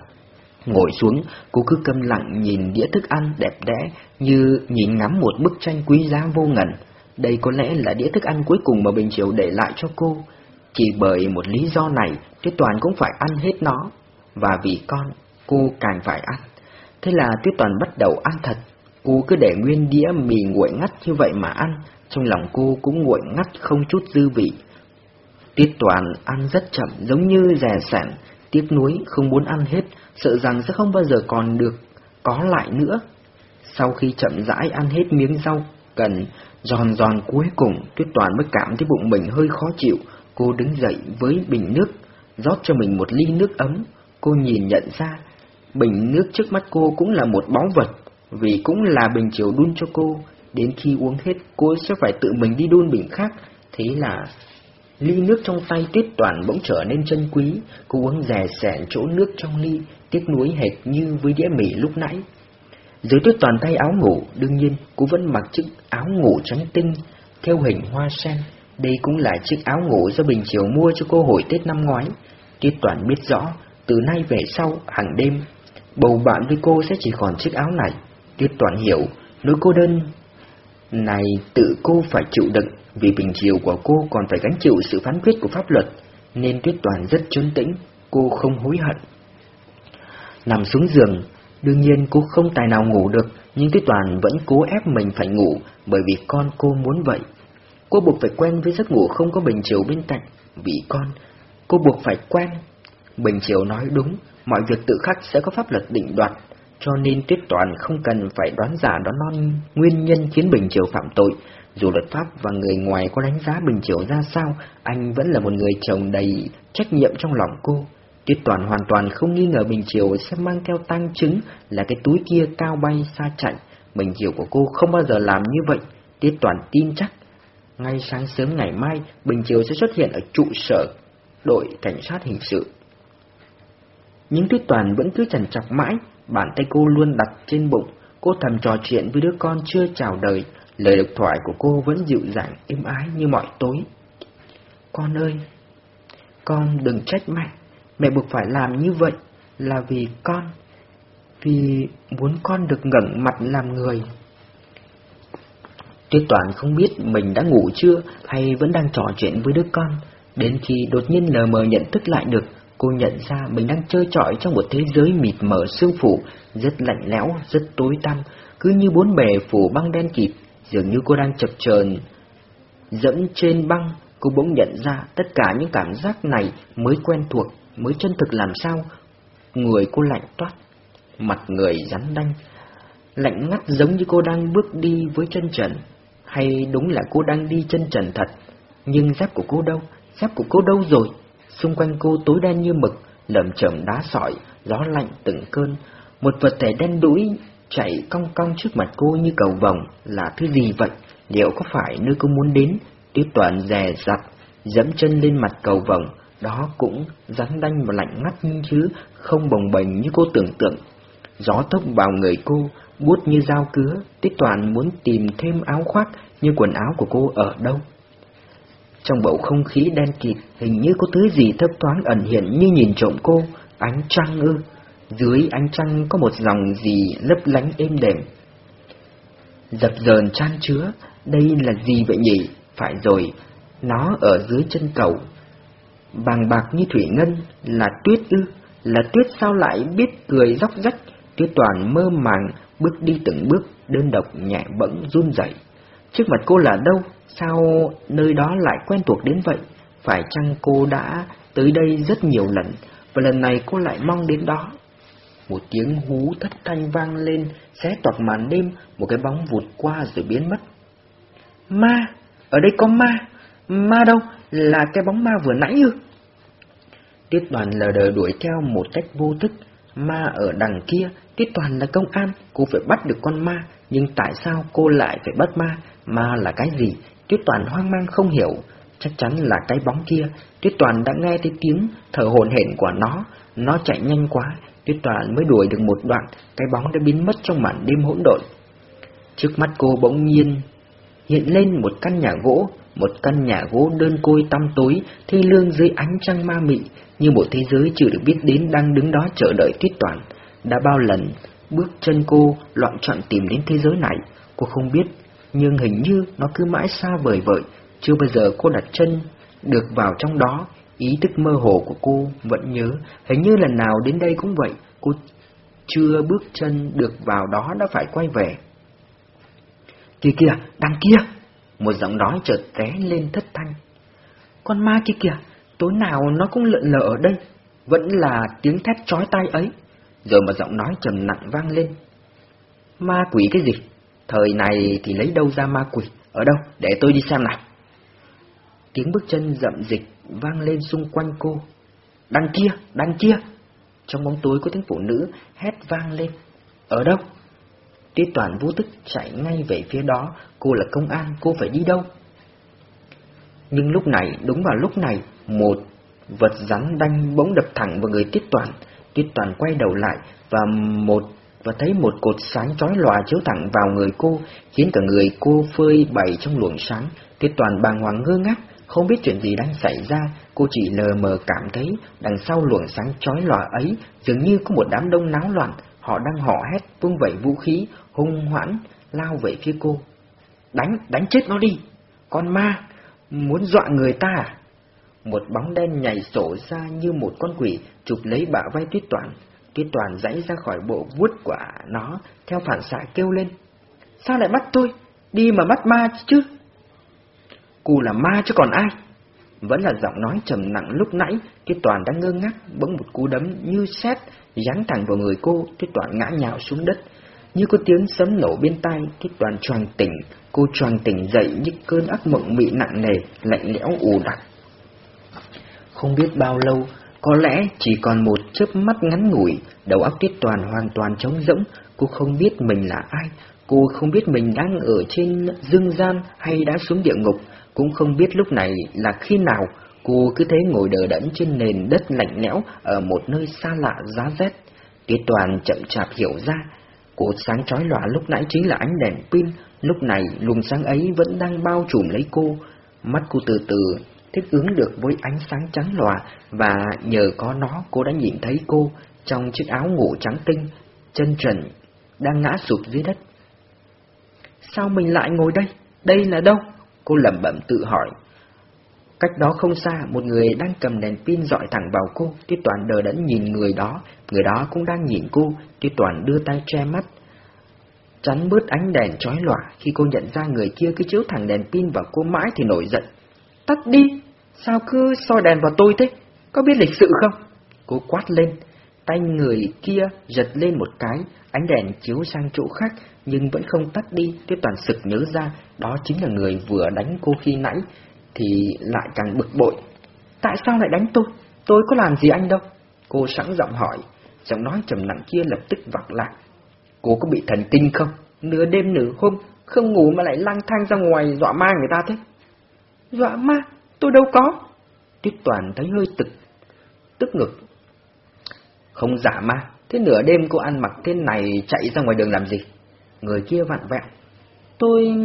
Ngồi xuống, cô cứ câm lặng nhìn đĩa thức ăn đẹp đẽ như nhìn ngắm một bức tranh quý giá vô ngần. Đây có lẽ là đĩa thức ăn cuối cùng mà Bình Triều để lại cho cô. Chỉ bởi một lý do này, Tuyết Toàn cũng phải ăn hết nó. Và vì con, cô càng phải ăn. Thế là Tuyết Toàn bắt đầu ăn thật. Cô cứ để nguyên đĩa mì nguội ngắt như vậy mà ăn, trong lòng cô cũng nguội ngắt không chút dư vị. tiết Toàn ăn rất chậm giống như rè sẻn, tiếc nuối không muốn ăn hết, sợ rằng sẽ không bao giờ còn được có lại nữa. Sau khi chậm rãi ăn hết miếng rau cần giòn giòn cuối cùng, Tuyết Toàn mới cảm thấy bụng mình hơi khó chịu. Cô đứng dậy với bình nước, rót cho mình một ly nước ấm. Cô nhìn nhận ra Bình nước trước mắt cô cũng là một báu vật, vì cũng là bình chiều đun cho cô. Đến khi uống hết, cô sẽ phải tự mình đi đun bình khác. Thế là ly nước trong tay Tuyết Toàn bỗng trở nên chân quý. Cô uống rè sẻn chỗ nước trong ly, tiếc nuối hệt như với đĩa mì lúc nãy. Dưới Tuyết Toàn tay áo ngủ, đương nhiên cô vẫn mặc chiếc áo ngủ trắng tinh, theo hình hoa sen. Đây cũng là chiếc áo ngủ do Bình Chiều mua cho cô hồi Tết năm ngoái. Tuyết Toàn biết rõ, từ nay về sau, hàng đêm, Bầu bạn với cô sẽ chỉ còn chiếc áo này. Tuyết Toàn hiểu, nỗi cô đơn này tự cô phải chịu đựng, vì bình chiều của cô còn phải gánh chịu sự phán quyết của pháp luật, nên Tuyết Toàn rất trấn tĩnh, cô không hối hận. Nằm xuống giường, đương nhiên cô không tài nào ngủ được, nhưng Tuyết Toàn vẫn cố ép mình phải ngủ, bởi vì con cô muốn vậy. Cô buộc phải quen với giấc ngủ không có Bình Chiều bên cạnh, vì con, cô buộc phải quen. Bình Chiều nói đúng, mọi việc tự khắc sẽ có pháp luật định đoạt, cho nên Tuyết Toàn không cần phải đoán giả đoán non nguyên nhân khiến Bình Triều phạm tội. Dù luật pháp và người ngoài có đánh giá Bình Triều ra sao, anh vẫn là một người chồng đầy trách nhiệm trong lòng cô. Tuyết Toàn hoàn toàn không nghi ngờ Bình Triều sẽ mang theo tăng chứng là cái túi kia cao bay xa chạy. Bình Triều của cô không bao giờ làm như vậy. Tuyết Toàn tin chắc. Ngay sáng sớm ngày mai, Bình Triều sẽ xuất hiện ở trụ sở đội cảnh sát hình sự. Nhưng Tuyết Toàn vẫn cứ chần chọc mãi, Bàn tay cô luôn đặt trên bụng, cô thầm trò chuyện với đứa con chưa chào đời, lời độc thoại của cô vẫn dịu dàng, êm ái như mọi tối. Con ơi, con đừng trách mẹ, mẹ buộc phải làm như vậy là vì con, vì muốn con được ngẩng mặt làm người. Tuyết Toàn không biết mình đã ngủ chưa hay vẫn đang trò chuyện với đứa con, đến khi đột nhiên lờ mờ nhận thức lại được Cô nhận ra mình đang chơi trọi trong một thế giới mịt mờ sương phủ, rất lạnh lẽo, rất tối tăm, cứ như bốn bề phủ băng đen kịt, dường như cô đang chập chờn dẫm trên băng, cô bỗng nhận ra tất cả những cảm giác này mới quen thuộc, mới chân thực làm sao. Người cô lạnh toát, mặt người rắn đanh, lạnh ngắt giống như cô đang bước đi với chân trần, hay đúng là cô đang đi chân trần thật, nhưng giáp của cô đâu, giáp của cô đâu rồi? Xung quanh cô tối đen như mực, lởm chởm đá sỏi, gió lạnh từng cơn. Một vật thể đen đũi chạy cong cong trước mặt cô như cầu vồng là thứ gì vậy? Liệu có phải nơi cô muốn đến? Tuyết toàn dè dặt, dẫm chân lên mặt cầu vồng, đó cũng rắn đanh và lạnh ngắt như chứ, không bồng bềnh như cô tưởng tượng. Gió tốc vào người cô, buốt như dao cứa, Tuyết toàn muốn tìm thêm áo khoác, nhưng quần áo của cô ở đâu? Trong bầu không khí đen kịt, hình như có thứ gì thấp thoáng ẩn hiện như nhìn trộm cô, ánh trăng ư. Dưới ánh trăng có một dòng gì lấp lánh êm đềm. Dập dờn chan chứa, đây là gì vậy nhỉ? Phải rồi, nó ở dưới chân cầu. Bàng bạc như thủy ngân, là tuyết ư, là tuyết sao lại biết cười róc rách, tuyết toàn mơ màng, bước đi từng bước, đơn độc nhẹ bẫng run rẩy. Trước mặt cô là đâu? Sao nơi đó lại quen thuộc đến vậy? Phải chăng cô đã tới đây rất nhiều lần, và lần này cô lại mong đến đó? Một tiếng hú thất thanh vang lên, xé toạc màn đêm, một cái bóng vụt qua rồi biến mất. Ma! Ở đây có ma! Ma đâu? Là cái bóng ma vừa nãy ư? Tiết đoàn lờ đờ đuổi theo một cách vô thức. Ma ở đằng kia, Tiết toàn là công an, cô phải bắt được con ma, nhưng tại sao cô lại phải bắt ma? Ma là cái gì? Tuyết Toàn hoang mang không hiểu, chắc chắn là cái bóng kia. Tuyết Toàn đã nghe thấy tiếng thở hổn hển của nó, nó chạy nhanh quá, Tuyết Toàn mới đuổi được một đoạn, cái bóng đã biến mất trong màn đêm hỗn độn. Trước mắt cô bỗng nhiên hiện lên một căn nhà gỗ, một căn nhà gỗ đơn côi tăm tối, thê lương dưới ánh trăng ma mị, như một thế giới chưa được biết đến đang đứng đó chờ đợi Tuyết Toàn. Đã bao lần bước chân cô loạn chọn tìm đến thế giới này, cô không biết nhưng hình như nó cứ mãi xa vời vợi, chưa bao giờ cô đặt chân được vào trong đó. Ý thức mơ hồ của cô vẫn nhớ, hình như lần nào đến đây cũng vậy, cô chưa bước chân được vào đó đã phải quay về. Kìa kìa, đằng kia! Một giọng nói chợt té lên thất thanh. Con ma kia kìa, tối nào nó cũng lợn lờ ở đây, vẫn là tiếng thét chói tai ấy. Rồi một giọng nói trầm nặng vang lên. Ma quỷ cái gì? Thời này thì lấy đâu ra ma quỷ, ở đâu, để tôi đi xem nào. Tiếng bước chân rậm dịch vang lên xung quanh cô. Đằng kia, đằng kia. Trong bóng tối có tiếng phụ nữ hét vang lên. Ở đâu? Tiết toàn vô tức chạy ngay về phía đó, cô là công an, cô phải đi đâu? Nhưng lúc này, đúng vào lúc này, một vật rắn đanh bỗng đập thẳng vào người Tiết toàn. Tiết toàn quay đầu lại và một và thấy một cột sáng chói lòa chiếu thẳng vào người cô, khiến cả người cô phơi bày trong luồng sáng. Tiết toàn bàng hoàng ngơ ngác, không biết chuyện gì đang xảy ra, cô chỉ lờ mờ cảm thấy đằng sau luồng sáng chói lòa ấy dường như có một đám đông náo loạn, họ đang hò hét, vung vẩy vũ khí, hung hoãn, lao về phía cô. Đánh, đánh chết nó đi. Con ma, muốn dọa người ta à? Một bóng đen nhảy sổ ra như một con quỷ, chụp lấy bả vai tuyết toàn. Kim toàn dãy ra khỏi bộ vuốt của nó, theo phản xạ kêu lên. Sao lại bắt tôi? Đi mà bắt ma chứ? cù là ma chứ còn ai? Vẫn là giọng nói trầm nặng lúc nãy, Tuyết Toàn đang ngơ ngác, bỗng một cú đấm như sét giáng thẳng vào người cô, Tuyết Toàn ngã nhào xuống đất. Như có tiếng sấm nổ bên tai, Tuyết Toàn choàng tỉnh, cô choàng tỉnh dậy như cơn ác mộng bị nặng nề, lạnh lẽo ù đặc. Không biết bao lâu, có lẽ chỉ còn một chớp mắt ngắn ngủi, đầu óc tiết Toàn hoàn toàn trống rỗng, cô không biết mình là ai, cô không biết mình đang ở trên dương gian hay đã xuống địa ngục, cũng không biết lúc này là khi nào, cô cứ thế ngồi đờ đẫn trên nền đất lạnh lẽo ở một nơi xa lạ giá rét. tiết Toàn chậm chạp hiểu ra, cột sáng chói lòa lúc nãy chính là ánh đèn pin, lúc này luồng sáng ấy vẫn đang bao trùm lấy cô. Mắt cô từ từ thích ứng được với ánh sáng trắng lòa và nhờ có nó cô đã nhìn thấy cô trong chiếc áo ngủ trắng tinh, chân trần, đang ngã sụp dưới đất. Sao mình lại ngồi đây? Đây là đâu? Cô lẩm bẩm tự hỏi. Cách đó không xa, một người đang cầm đèn pin dọi thẳng vào cô, Tiết Toàn đờ đẫn nhìn người đó, người đó cũng đang nhìn cô, Tiết Toàn đưa tay che mắt, chắn bớt ánh đèn chói lòa, khi cô nhận ra người kia cứ chiếu thẳng đèn pin vào cô mãi thì nổi giận. Tắt đi, sao cứ soi đèn vào tôi thế, có biết lịch sự không? Cô quát lên, tay người kia giật lên một cái, ánh đèn chiếu sang chỗ khác, nhưng vẫn không tắt đi, Tiếp Toàn sực nhớ ra, đó chính là người vừa đánh cô khi nãy, thì lại càng bực bội. Tại sao lại đánh tôi? Tôi có làm gì anh đâu? Cô sẵn giọng hỏi, giọng nói trầm nặng kia lập tức vọng lại. Cô có bị thần kinh không? Nửa đêm nửa hôm, không ngủ mà lại lang thang ra ngoài dọa ma người ta thế. Dọa ma? Tôi đâu có. Tiết Toàn thấy hơi tức, tức ngực. Không giả ma, thế nửa đêm cô ăn mặc thế này chạy ra ngoài đường làm gì? Người kia vặn vẹo. Tôi...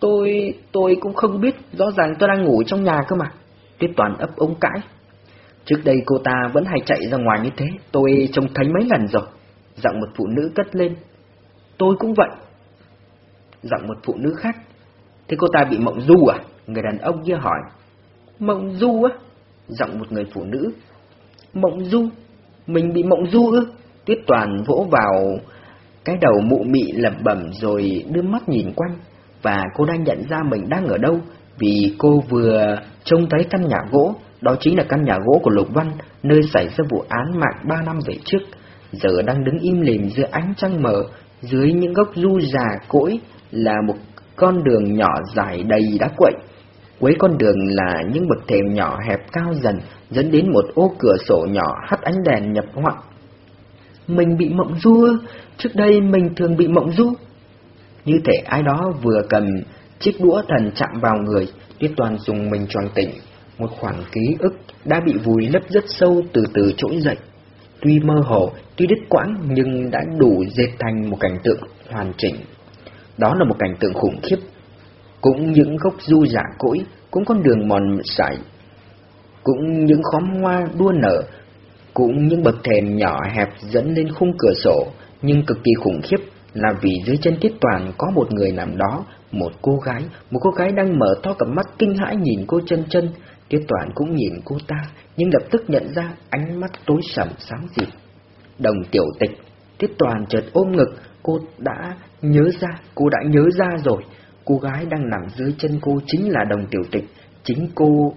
Tôi... tôi cũng không biết, rõ ràng tôi đang ngủ trong nhà cơ mà. Tiết Toàn ấp ống cãi. Trước đây cô ta vẫn hay chạy ra ngoài như thế, tôi trông thấy mấy lần rồi. Giọng một phụ nữ cất lên. Tôi cũng vậy. Giọng một phụ nữ khác. Thế cô ta bị mộng du à? Người đàn ông kia hỏi. Mộng du á? Giọng một người phụ nữ. Mộng du? Mình bị mộng du ư? Tiết Toàn vỗ vào cái đầu mụ mị lẩm bẩm rồi đưa mắt nhìn quanh, và cô đang nhận ra mình đang ở đâu, vì cô vừa trông thấy căn nhà gỗ, đó chính là căn nhà gỗ của Lục Văn, nơi xảy ra vụ án mạng ba năm về trước, giờ đang đứng im lìm giữa ánh trăng mờ, dưới những gốc du già cỗi là một con đường nhỏ dài đầy đá quậy. Cuối con đường là những bậc thềm nhỏ hẹp cao dần, dẫn đến một ô cửa sổ nhỏ hắt ánh đèn nhập hoạn. Mình bị mộng du Trước đây mình thường bị mộng du. Như thể ai đó vừa cầm chiếc đũa thần chạm vào người, Tuyết Toàn dùng mình choàng tỉnh. Một khoảng ký ức đã bị vùi lấp rất sâu từ từ trỗi dậy. Tuy mơ hồ, tuy đứt quãng nhưng đã đủ dệt thành một cảnh tượng hoàn chỉnh. Đó là một cảnh tượng khủng khiếp. Cũng những gốc du giả cỗi, cũng con đường mòn sải, cũng những khóm hoa đua nở, cũng những bậc thềm nhỏ hẹp dẫn lên khung cửa sổ, nhưng cực kỳ khủng khiếp là vì dưới chân Tiết Toàn có một người nằm đó, một cô gái, một cô gái đang mở to cặp mắt kinh hãi nhìn cô chân chân. Tiết Toàn cũng nhìn cô ta, nhưng lập tức nhận ra ánh mắt tối sầm sáng dịt. Đồng tiểu tịch, Tiết Toàn chợt ôm ngực, cô đã nhớ ra, cô đã nhớ ra rồi. Cô gái đang nằm dưới chân cô chính là đồng tiểu tịch, chính cô,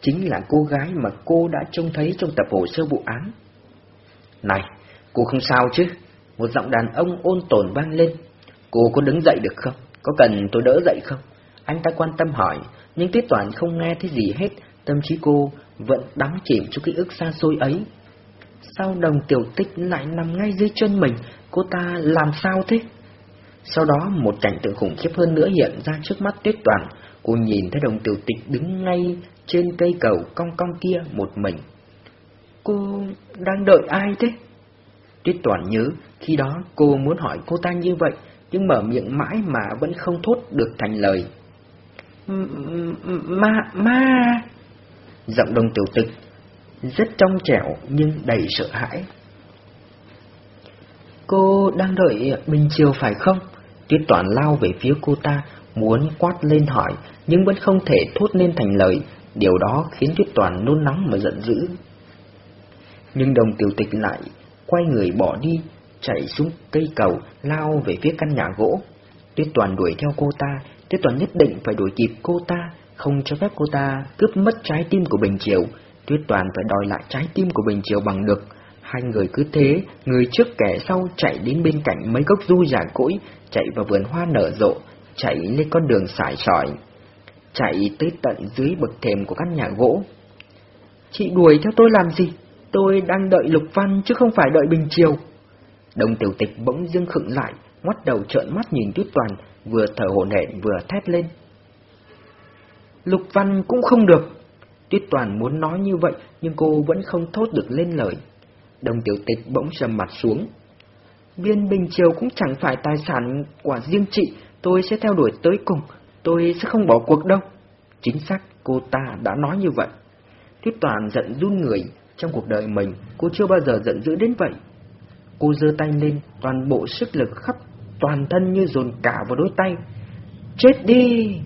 chính là cô gái mà cô đã trông thấy trong tập hồ sơ vụ án. Này, cô không sao chứ? Một giọng đàn ông ôn tồn vang lên. Cô có đứng dậy được không? Có cần tôi đỡ dậy không? Anh ta quan tâm hỏi, nhưng Tiết Toàn không nghe thấy gì hết, tâm trí cô vẫn đắm chìm trong ký ức xa xôi ấy. Sao đồng tiểu tích lại nằm ngay dưới chân mình, cô ta làm sao thế? Sau đó một cảnh tượng khủng khiếp hơn nữa hiện ra trước mắt Tiết Toàn, cô nhìn thấy đồng tiểu tịch đứng ngay trên cây cầu cong cong kia một mình. Cô đang đợi ai thế? Tiết Toàn nhớ, khi đó cô muốn hỏi cô ta như vậy, nhưng mở miệng mãi mà vẫn không thốt được thành lời. Ma, ma... Giọng đồng tiểu tịch, rất trong trẻo nhưng đầy sợ hãi. Cô đang đợi Bình Chiêu phải không? Tuyết Toàn lao về phía cô ta, muốn quát lên hỏi, nhưng vẫn không thể thốt nên thành lời. Điều đó khiến Tuyết Toàn nôn nóng mà giận dữ. Nhưng đồng tiểu tịch lại quay người bỏ đi, chạy xuống cây cầu, lao về phía căn nhà gỗ. Tuyết Toàn đuổi theo cô ta, Tuyết Toàn nhất định phải đuổi kịp cô ta, không cho phép cô ta cướp mất trái tim của Bình Triều. Tuyết Toàn phải đòi lại trái tim của Bình Triều bằng được. Hai người cứ thế, người trước kẻ sau chạy đến bên cạnh mấy gốc du giả cỗi, chạy vào vườn hoa nở rộ, chạy lên con đường xải sỏi, chạy tới tận dưới bậc thềm của căn nhà gỗ. Chị đuổi theo tôi làm gì? Tôi đang đợi Lục Văn chứ không phải đợi Bình Triều. Đồng tiểu tịch bỗng dưng khựng lại, ngoắt đầu trợn mắt nhìn Tuyết Toàn, vừa thở hổn hển vừa thét lên. Lục Văn cũng không được. Tuyết Toàn muốn nói như vậy, nhưng cô vẫn không thốt được lên lời. Đồng tiểu tịch bỗng trầm mặt xuống. Viên Bình Triều cũng chẳng phải tài sản của riêng chị, tôi sẽ theo đuổi tới cùng, tôi sẽ không bỏ cuộc đâu. Chính xác, cô ta đã nói như vậy. Tuyết Toàn giận run người, trong cuộc đời mình, cô chưa bao giờ giận dữ đến vậy. Cô giơ tay lên, toàn bộ sức lực khắp toàn thân như dồn cả vào đôi tay. Chết đi!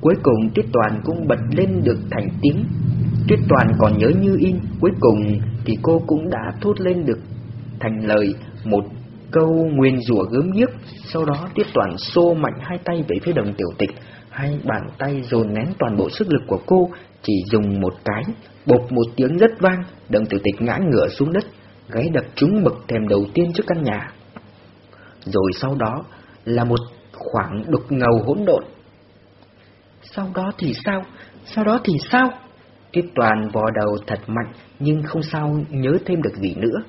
Cuối cùng Tuyết Toàn cũng bật lên được thành tiếng. Tuyết Toàn còn nhớ như in, cuối cùng thì cô cũng đã thốt lên được thành lời một câu nguyên rủa gớm ghiếc. Sau đó tiếp Toàn xô mạnh hai tay về phía đồng tiểu tịch, hai bàn tay dồn nén toàn bộ sức lực của cô, chỉ dùng một cái, bột một tiếng rất vang, đồng tiểu tịch ngã ngửa xuống đất, gáy đập trúng bậc thềm đầu tiên trước căn nhà. Rồi sau đó là một khoảng đục ngầu hỗn độn. Sau đó thì sao? Sau đó thì sao? Tuyết toàn vò đầu thật mạnh nhưng không sao nhớ thêm được gì nữa.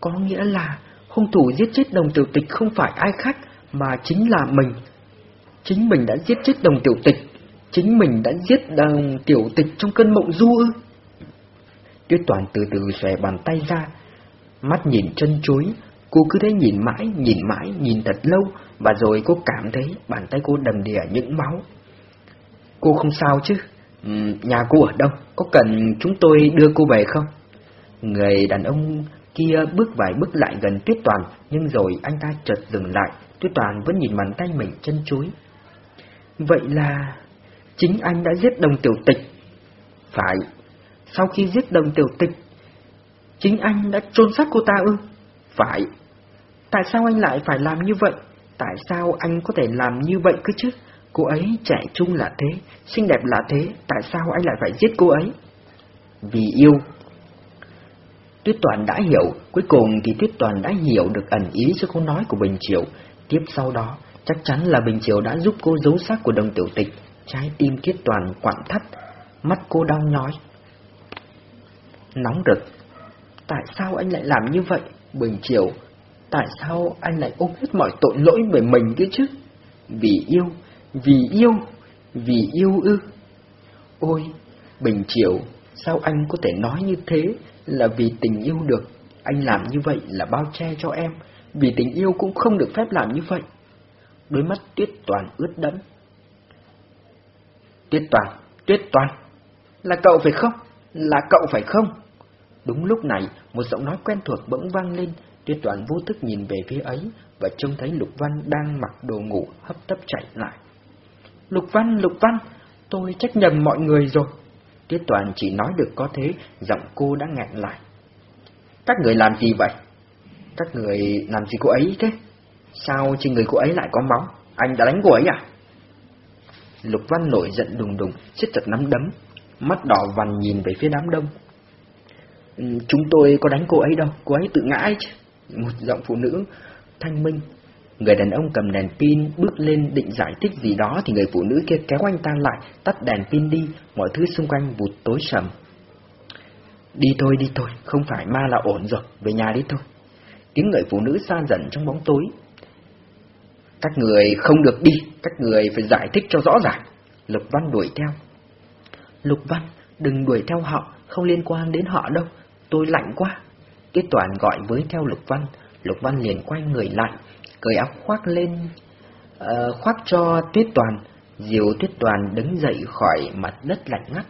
Có nghĩa là hung thủ giết chết đồng tiểu tịch không phải ai khác mà chính là mình. Chính mình đã giết chết đồng tiểu tịch. Chính mình đã giết đồng tiểu tịch trong cơn mộng du ư. Tuyết toàn từ từ xòe bàn tay ra, mắt nhìn chân chối, cô cứ thế nhìn mãi, nhìn mãi, nhìn thật lâu, và rồi cô cảm thấy bàn tay cô đầm đìa những máu. Cô không sao chứ? Nhà cô ở đâu? Có cần chúng tôi đưa cô về không? Người đàn ông kia bước vài bước lại gần Tuyết Toàn, nhưng rồi anh ta chợt dừng lại, Tuyết Toàn vẫn nhìn bàn tay mình chân chối. Vậy là... chính anh đã giết đồng tiểu tịch. Phải, sau khi giết đồng tiểu tịch, chính anh đã chôn xác cô ta ư? Phải. Tại sao anh lại phải làm như vậy? Tại sao anh có thể làm như vậy cơ chứ? Cô ấy trẻ trung là thế, xinh đẹp là thế, tại sao anh lại phải giết cô ấy? Vì yêu. Tuyết Toàn đã hiểu, cuối cùng thì Tuyết Toàn đã hiểu được ẩn ý cho câu nói của Bình Triều. Tiếp sau đó, chắc chắn là Bình Triều đã giúp cô giấu xác của đồng tiểu tịch. Trái tim Tuyết Toàn quặn thắt, mắt cô đau nhói. Nóng rực. Tại sao anh lại làm như vậy, Bình Triều? Tại sao anh lại ôm hết mọi tội lỗi về mình kia chứ? Vì yêu, vì yêu, vì yêu ư. Ôi, Bình triệu, sao anh có thể nói như thế là vì tình yêu được? Anh làm như vậy là bao che cho em, vì tình yêu cũng không được phép làm như vậy. Đôi mắt Tuyết Toàn ướt đẫm. Tuyết Toàn, Tuyết Toàn, là cậu phải không? Là cậu phải không? Đúng lúc này, một giọng nói quen thuộc bỗng vang lên, Tuyết Toàn vô thức nhìn về phía ấy và trông thấy Lục Văn đang mặc đồ ngủ hấp tấp chạy lại. Lục Văn, Lục Văn, tôi trách nhầm mọi người rồi. Tuyết Toàn chỉ nói được có thế, giọng cô đã ngẹn lại. Các người làm gì vậy? Các người làm gì cô ấy thế? Sao trên người cô ấy lại có máu? Anh đã đánh cô ấy à? Lục Văn nổi giận đùng đùng, siết chặt nắm đấm, mắt đỏ vằn nhìn về phía đám đông. Ừ, chúng tôi có đánh cô ấy đâu, cô ấy tự ngã ấy chứ. Một giọng phụ nữ thanh minh. Người đàn ông cầm đèn pin bước lên định giải thích gì đó thì người phụ nữ kia kéo anh ta lại, tắt đèn pin đi, mọi thứ xung quanh vụt tối sầm. Đi thôi, đi thôi, không phải ma là ổn rồi, về nhà đi thôi. Tiếng người phụ nữ xa dần trong bóng tối. Các người không được đi, các người phải giải thích cho rõ ràng. Lục Văn đuổi theo. Lục Văn, đừng đuổi theo họ, không liên quan đến họ đâu, tôi lạnh quá. Tiết Toàn gọi với theo Lục Văn, Lục Văn liền quay người lại, cởi áo khoác lên, uh, khoác cho Tuyết Toàn, diều Tuyết Toàn đứng dậy khỏi mặt đất lạnh ngắt.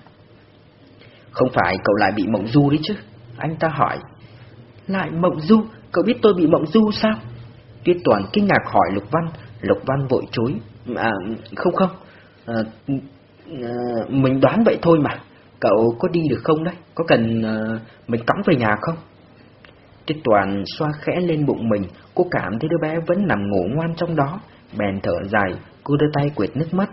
Không phải cậu lại bị mộng du đấy chứ? Anh ta hỏi. Lại mộng du? Cậu biết tôi bị mộng du sao? Tuyết Toàn kinh ngạc hỏi Lục Văn, Lục Văn vội chối. À, không không, à, à, mình đoán vậy thôi mà. Cậu có đi được không đấy? Có cần à, mình cõng về nhà không? Trích Toàn xoa khẽ lên bụng mình, cô cảm thấy đứa bé vẫn nằm ngủ ngoan trong đó. Bèn thở dài, cô đưa tay quệt nước mắt.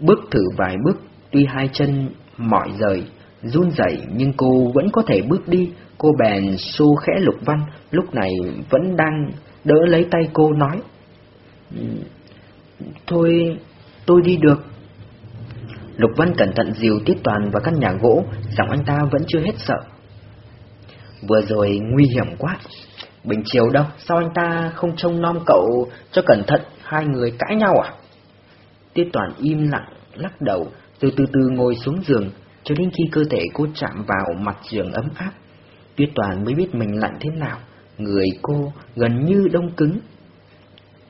Bước thử vài bước, tuy hai chân mỏi rời, run rẩy nhưng cô vẫn có thể bước đi. Cô bèn xô khẽ Lục Văn, lúc này vẫn đang đỡ lấy tay cô nói. Thôi, tôi đi được. Lục Văn cẩn thận dìu Tiết Toàn vào căn nhà gỗ, giọng anh ta vẫn chưa hết sợ. Vừa rồi nguy hiểm quá. Bình chiều đâu, sao anh ta không trông nom cậu cho cẩn thận, hai người cãi nhau à? Tiết Toàn im lặng, lắc đầu, từ từ từ ngồi xuống giường, cho đến khi cơ thể cô chạm vào mặt giường ấm áp. Tuyết Toàn mới biết mình lạnh thế nào, người cô gần như đông cứng.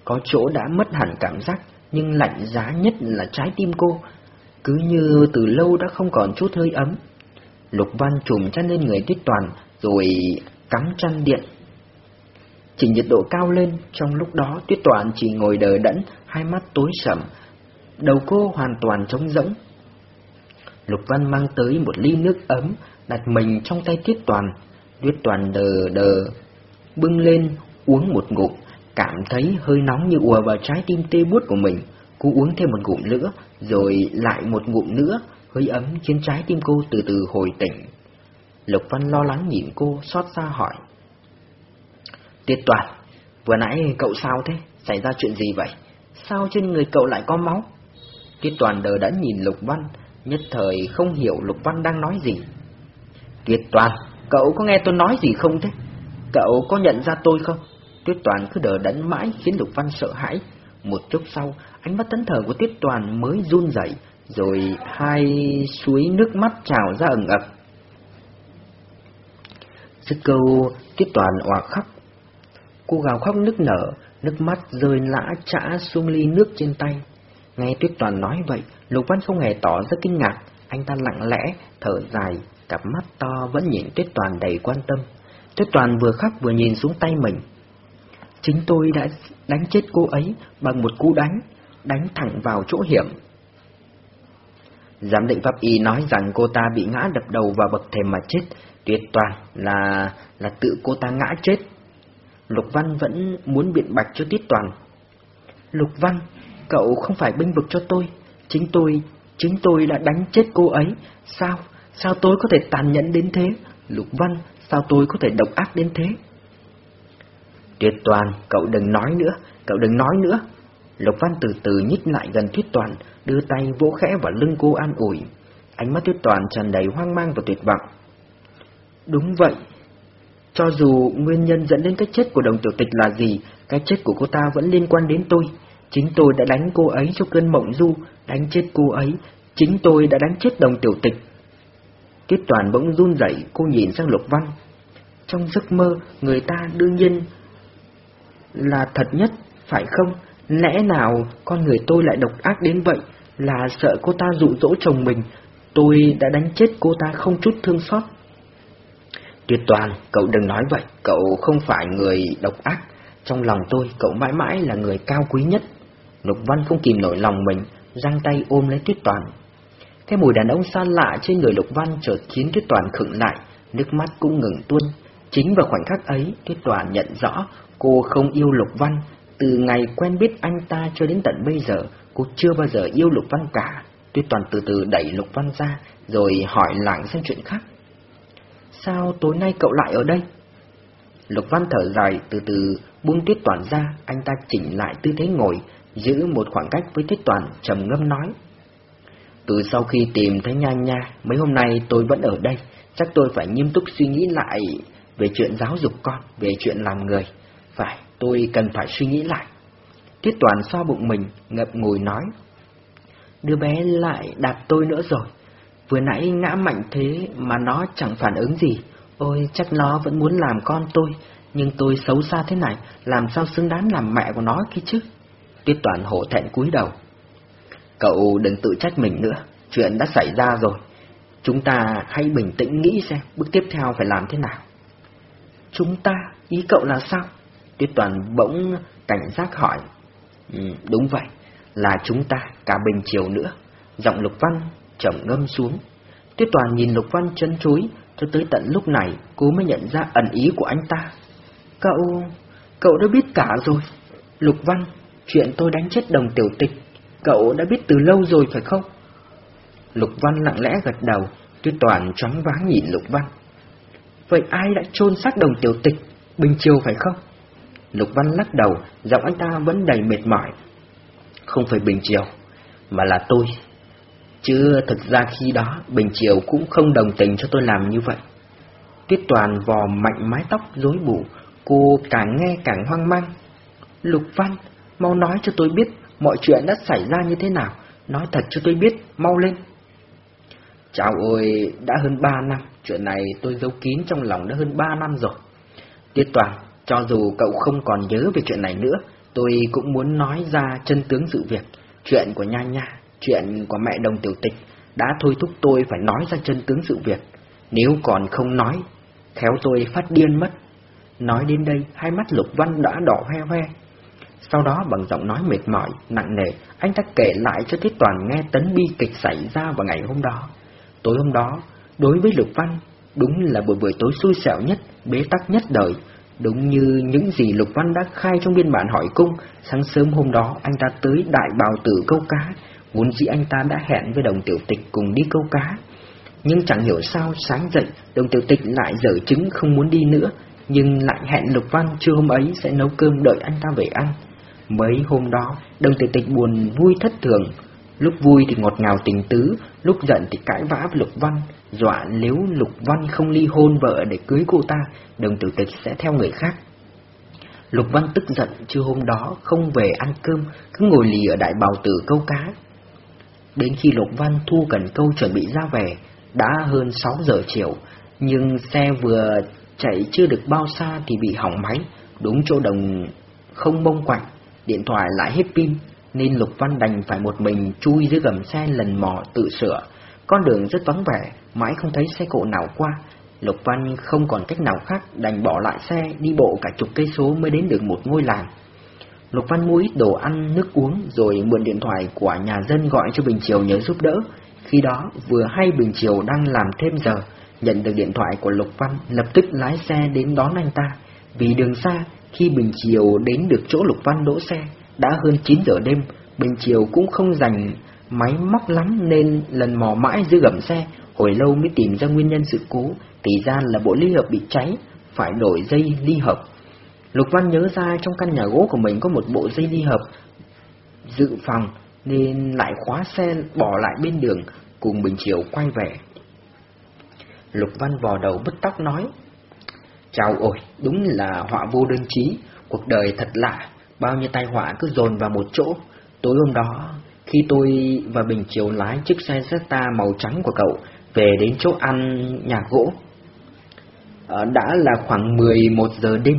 Có chỗ đã mất hẳn cảm giác, nhưng lạnh giá nhất là trái tim cô, cứ như từ lâu đã không còn chút hơi ấm. Lục Văn trùm chăn lên người Tuyết Toàn, rồi cắm chăn điện. Chỉ nhiệt độ cao lên, trong lúc đó Tuyết Toàn chỉ ngồi đờ đẫn, hai mắt tối sầm, đầu cô hoàn toàn trống rỗng. Lục Văn mang tới một ly nước ấm, đặt mình trong tay Tuyết Toàn. Tuyết Toàn đờ đờ, bưng lên, uống một ngụm, cảm thấy hơi nóng như ùa vào trái tim tê buốt của mình. Cô uống thêm một ngụm nữa, rồi lại một ngụm nữa, hơi ấm khiến trái tim cô từ từ hồi tỉnh. Lục Văn lo lắng nhìn cô, xót xa hỏi. Tiết Toàn, vừa nãy cậu sao thế? Xảy ra chuyện gì vậy? Sao trên người cậu lại có máu? Tiết Toàn đờ đã nhìn Lục Văn, nhất thời không hiểu Lục Văn đang nói gì. Tiết Toàn, cậu có nghe tôi nói gì không thế? Cậu có nhận ra tôi không? Tiết Toàn cứ đờ đẫn mãi khiến Lục Văn sợ hãi. Một chút sau, ánh mắt tấn thờ của Tiết Toàn mới run rẩy, rồi hai suối nước mắt trào ra ẩn ập. Sức câu Tuyết Toàn òa khóc. Cô gào khóc nức nở, nước mắt rơi lã chã xuống ly nước trên tay. Nghe Tuyết Toàn nói vậy, Lục Văn không hề tỏ ra kinh ngạc, anh ta lặng lẽ, thở dài, cặp mắt to vẫn nhìn Tuyết Toàn đầy quan tâm. Tuyết Toàn vừa khóc vừa nhìn xuống tay mình. Chính tôi đã đánh chết cô ấy bằng một cú đánh, đánh thẳng vào chỗ hiểm. Giám định pháp y nói rằng cô ta bị ngã đập đầu vào bậc thềm mà chết, tuyệt toàn là là tự cô ta ngã chết. Lục Văn vẫn muốn biện bạch cho Tiết Toàn. Lục Văn, cậu không phải binh vực cho tôi, chính tôi, chính tôi đã đánh chết cô ấy, sao, sao tôi có thể tàn nhẫn đến thế? Lục Văn, sao tôi có thể độc ác đến thế? Tuyệt Toàn, cậu đừng nói nữa, cậu đừng nói nữa. Lục Văn từ từ nhích lại gần Tuyết Toàn, đưa tay vỗ khẽ vào lưng cô an ủi. Ánh mắt Tuyết Toàn tràn đầy hoang mang và tuyệt vọng. Đúng vậy. Cho dù nguyên nhân dẫn đến cái chết của đồng tiểu tịch là gì, cái chết của cô ta vẫn liên quan đến tôi. Chính tôi đã đánh cô ấy cho cơn mộng du, đánh chết cô ấy. Chính tôi đã đánh chết đồng tiểu tịch. Tiết Toàn bỗng run rẩy, cô nhìn sang Lục Văn. Trong giấc mơ, người ta đương nhiên là thật nhất, phải không? Lẽ nào con người tôi lại độc ác đến vậy? Là sợ cô ta dụ dỗ chồng mình, tôi đã đánh chết cô ta không chút thương xót. Tuyệt toàn, cậu đừng nói vậy, cậu không phải người độc ác. Trong lòng tôi, cậu mãi mãi là người cao quý nhất. Lục Văn không kìm nổi lòng mình, giang tay ôm lấy Tuyết Toàn. Cái mùi đàn ông xa lạ trên người Lục Văn chợt khiến Tuyết Toàn khựng lại, nước mắt cũng ngừng tuôn. Chính vào khoảnh khắc ấy, Tuyết Toàn nhận rõ cô không yêu Lục Văn. Từ ngày quen biết anh ta cho đến tận bây giờ, cô chưa bao giờ yêu Lục Văn cả. Tuyết Toàn từ từ đẩy Lục Văn ra, rồi hỏi lại sang chuyện khác. Sao tối nay cậu lại ở đây? Lục Văn thở dài từ từ buông Tuyết Toàn ra, anh ta chỉnh lại tư thế ngồi, giữ một khoảng cách với Tuyết Toàn, trầm ngâm nói. Từ sau khi tìm thấy Nha Nha, mấy hôm nay tôi vẫn ở đây, chắc tôi phải nghiêm túc suy nghĩ lại về chuyện giáo dục con, về chuyện làm người. Phải, tôi cần phải suy nghĩ lại. Tuyết Toàn xoa bụng mình, ngập ngùi nói. Đứa bé lại đạp tôi nữa rồi. Vừa nãy ngã mạnh thế mà nó chẳng phản ứng gì. Ôi, chắc nó vẫn muốn làm con tôi, nhưng tôi xấu xa thế này, làm sao xứng đáng làm mẹ của nó kia chứ? Tuyết Toàn hổ thẹn cúi đầu. Cậu đừng tự trách mình nữa, chuyện đã xảy ra rồi. Chúng ta hãy bình tĩnh nghĩ xem bước tiếp theo phải làm thế nào. Chúng ta, ý cậu là sao? Tuyết Toàn bỗng cảnh giác hỏi. Ừ, đúng vậy, là chúng ta, cả Bình Chiều nữa. Giọng Lục Văn trầm ngâm xuống. Tuyết Toàn nhìn Lục Văn chân chối, cho tới tận lúc này cô mới nhận ra ẩn ý của anh ta. Cậu, cậu đã biết cả rồi. Lục Văn, chuyện tôi đánh chết đồng tiểu tịch, cậu đã biết từ lâu rồi phải không? Lục Văn lặng lẽ gật đầu, Tuyết Toàn chóng váng nhìn Lục Văn. Vậy ai đã chôn xác đồng tiểu tịch, Bình Chiêu phải không? Lục Văn lắc đầu, giọng anh ta vẫn đầy mệt mỏi. Không phải Bình Chiêu, mà là tôi. Chứ thực ra khi đó, Bình triều cũng không đồng tình cho tôi làm như vậy. Tuyết Toàn vò mạnh mái tóc rối bù, cô càng nghe càng hoang mang. Lục Văn, mau nói cho tôi biết mọi chuyện đã xảy ra như thế nào, nói thật cho tôi biết, mau lên. Chào ơi, đã hơn ba năm, chuyện này tôi giấu kín trong lòng đã hơn ba năm rồi. Tiết Toàn, cho dù cậu không còn nhớ về chuyện này nữa, tôi cũng muốn nói ra chân tướng sự việc. Chuyện của Nha Nha, chuyện của mẹ đồng tiểu tịch đã thôi thúc tôi phải nói ra chân tướng sự việc. Nếu còn không nói, khéo tôi phát điên mất. Nói đến đây, hai mắt Lục Văn đã đỏ hoe hoe. Sau đó bằng giọng nói mệt mỏi, nặng nề, anh ta kể lại cho Thiết Toàn nghe tấn bi kịch xảy ra vào ngày hôm đó. Tối hôm đó, đối với Lục Văn, đúng là buổi buổi tối xui xẻo nhất, bế tắc nhất đời. Đúng như những gì Lục Văn đã khai trong biên bản hỏi cung, sáng sớm hôm đó anh ta tới đại bào tử câu cá, vốn dĩ anh ta đã hẹn với đồng tiểu tịch cùng đi câu cá. Nhưng chẳng hiểu sao sáng dậy, đồng tiểu tịch lại dở chứng không muốn đi nữa, nhưng lại hẹn Lục Văn trưa hôm ấy sẽ nấu cơm đợi anh ta về ăn. Mấy hôm đó, đồng tiểu tịch buồn vui thất thường, Lúc vui thì ngọt ngào tình tứ, lúc giận thì cãi vã với Lục Văn, dọa nếu Lục Văn không ly hôn vợ để cưới cô ta, đồng tiểu tịch sẽ theo người khác. Lục Văn tức giận chưa hôm đó không về ăn cơm, cứ ngồi lì ở đại bào tử câu cá. Đến khi Lục Văn thu cần câu chuẩn bị ra về, đã hơn 6 giờ chiều, nhưng xe vừa chạy chưa được bao xa thì bị hỏng máy, đúng chỗ đồng không bông quạnh, điện thoại lại hết pin, nên Lục Văn đành phải một mình chui dưới gầm xe lần mò tự sửa. Con đường rất vắng vẻ, mãi không thấy xe cộ nào qua. Lục Văn không còn cách nào khác đành bỏ lại xe đi bộ cả chục cây số mới đến được một ngôi làng. Lục Văn mua ít đồ ăn, nước uống rồi mượn điện thoại của nhà dân gọi cho Bình Triều nhớ giúp đỡ. Khi đó vừa hay Bình Triều đang làm thêm giờ, nhận được điện thoại của Lục Văn lập tức lái xe đến đón anh ta. Vì đường xa, khi Bình Triều đến được chỗ Lục Văn đỗ xe, đã hơn 9 giờ đêm, Bình Chiều cũng không dành máy móc lắm nên lần mò mãi dưới gầm xe, hồi lâu mới tìm ra nguyên nhân sự cố, thì ra là bộ ly hợp bị cháy, phải đổi dây ly hợp. Lục Văn nhớ ra trong căn nhà gỗ của mình có một bộ dây đi hợp dự phòng nên lại khóa xe bỏ lại bên đường cùng Bình Triều quay về. Lục Văn vò đầu bứt tóc nói Chào ôi, đúng là họa vô đơn chí, cuộc đời thật lạ, bao nhiêu tai họa cứ dồn vào một chỗ. Tối hôm đó, khi tôi và Bình Triều lái chiếc xe Zeta màu trắng của cậu về đến chỗ ăn nhà gỗ, ờ, đã là khoảng 11 giờ đêm.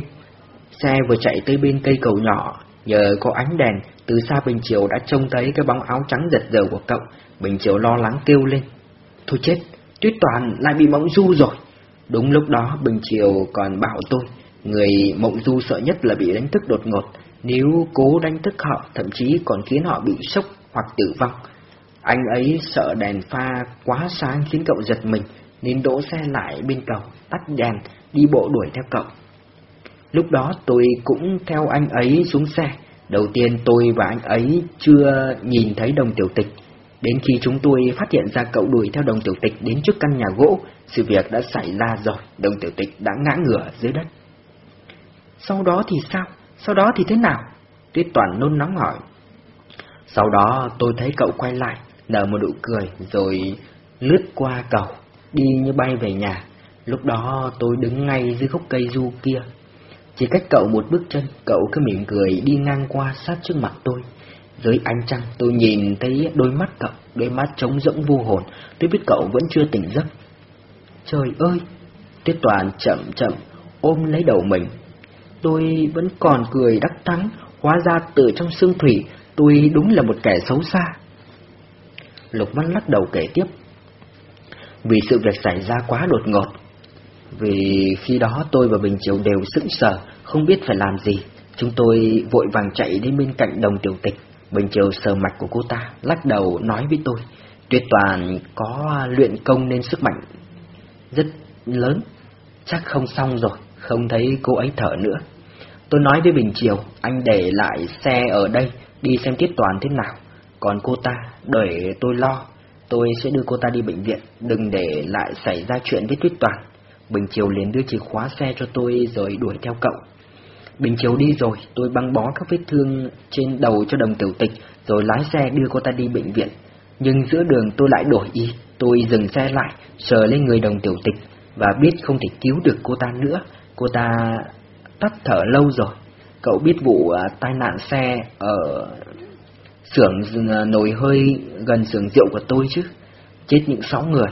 Xe vừa chạy tới bên cây cầu nhỏ, nhờ có ánh đèn, từ xa Bình Chiều đã trông thấy cái bóng áo trắng giật giờ của cậu. Bình Chiều lo lắng kêu lên. Thôi chết, Tuyết Toàn lại bị mộng du rồi. Đúng lúc đó Bình Chiều còn bảo tôi, người mộng du sợ nhất là bị đánh thức đột ngột, nếu cố đánh thức họ, thậm chí còn khiến họ bị sốc hoặc tử vong. Anh ấy sợ đèn pha quá sáng khiến cậu giật mình, nên đỗ xe lại bên cầu, tắt đèn, đi bộ đuổi theo cậu. Lúc đó tôi cũng theo anh ấy xuống xe. Đầu tiên tôi và anh ấy chưa nhìn thấy đồng tiểu tịch. Đến khi chúng tôi phát hiện ra cậu đuổi theo đồng tiểu tịch đến trước căn nhà gỗ, sự việc đã xảy ra rồi, đồng tiểu tịch đã ngã ngửa dưới đất. Sau đó thì sao? Sau đó thì thế nào? Tuyết Toàn nôn nóng hỏi. Sau đó tôi thấy cậu quay lại, nở một nụ cười rồi lướt qua cầu, đi như bay về nhà. Lúc đó tôi đứng ngay dưới gốc cây du kia. Chỉ cách cậu một bước chân, cậu cứ mỉm cười đi ngang qua sát trước mặt tôi. Dưới ánh trăng tôi nhìn thấy đôi mắt cậu, đôi mắt trống rỗng vô hồn, tôi biết cậu vẫn chưa tỉnh giấc. Trời ơi! Tuyết Toàn chậm chậm ôm lấy đầu mình, tôi vẫn còn cười đắc thắng, hóa ra từ trong xương thủy, tôi đúng là một kẻ xấu xa. Lục Văn lắc đầu kể tiếp. Vì sự việc xảy ra quá đột ngột, Vì khi đó tôi và Bình Triều đều sững sờ, không biết phải làm gì. Chúng tôi vội vàng chạy đến bên cạnh đồng tiểu tịch. Bình chiều sờ mạch của cô ta, lắc đầu nói với tôi. Tuyết Toàn có luyện công nên sức mạnh rất lớn, chắc không xong rồi, không thấy cô ấy thở nữa. Tôi nói với Bình Triều, anh để lại xe ở đây, đi xem Tuyết Toàn thế nào. Còn cô ta, đợi tôi lo, tôi sẽ đưa cô ta đi bệnh viện, đừng để lại xảy ra chuyện với Tuyết Toàn. Bình Triều liền đưa chìa khóa xe cho tôi rồi đuổi theo cậu. Bình chiếu đi rồi, tôi băng bó các vết thương trên đầu cho đồng tiểu tịch, rồi lái xe đưa cô ta đi bệnh viện. Nhưng giữa đường tôi lại đổi ý, tôi dừng xe lại, sờ lên người đồng tiểu tịch, và biết không thể cứu được cô ta nữa. Cô ta tắt thở lâu rồi. Cậu biết vụ à, tai nạn xe ở xưởng à, nồi hơi gần xưởng rượu của tôi chứ? Chết những sáu người.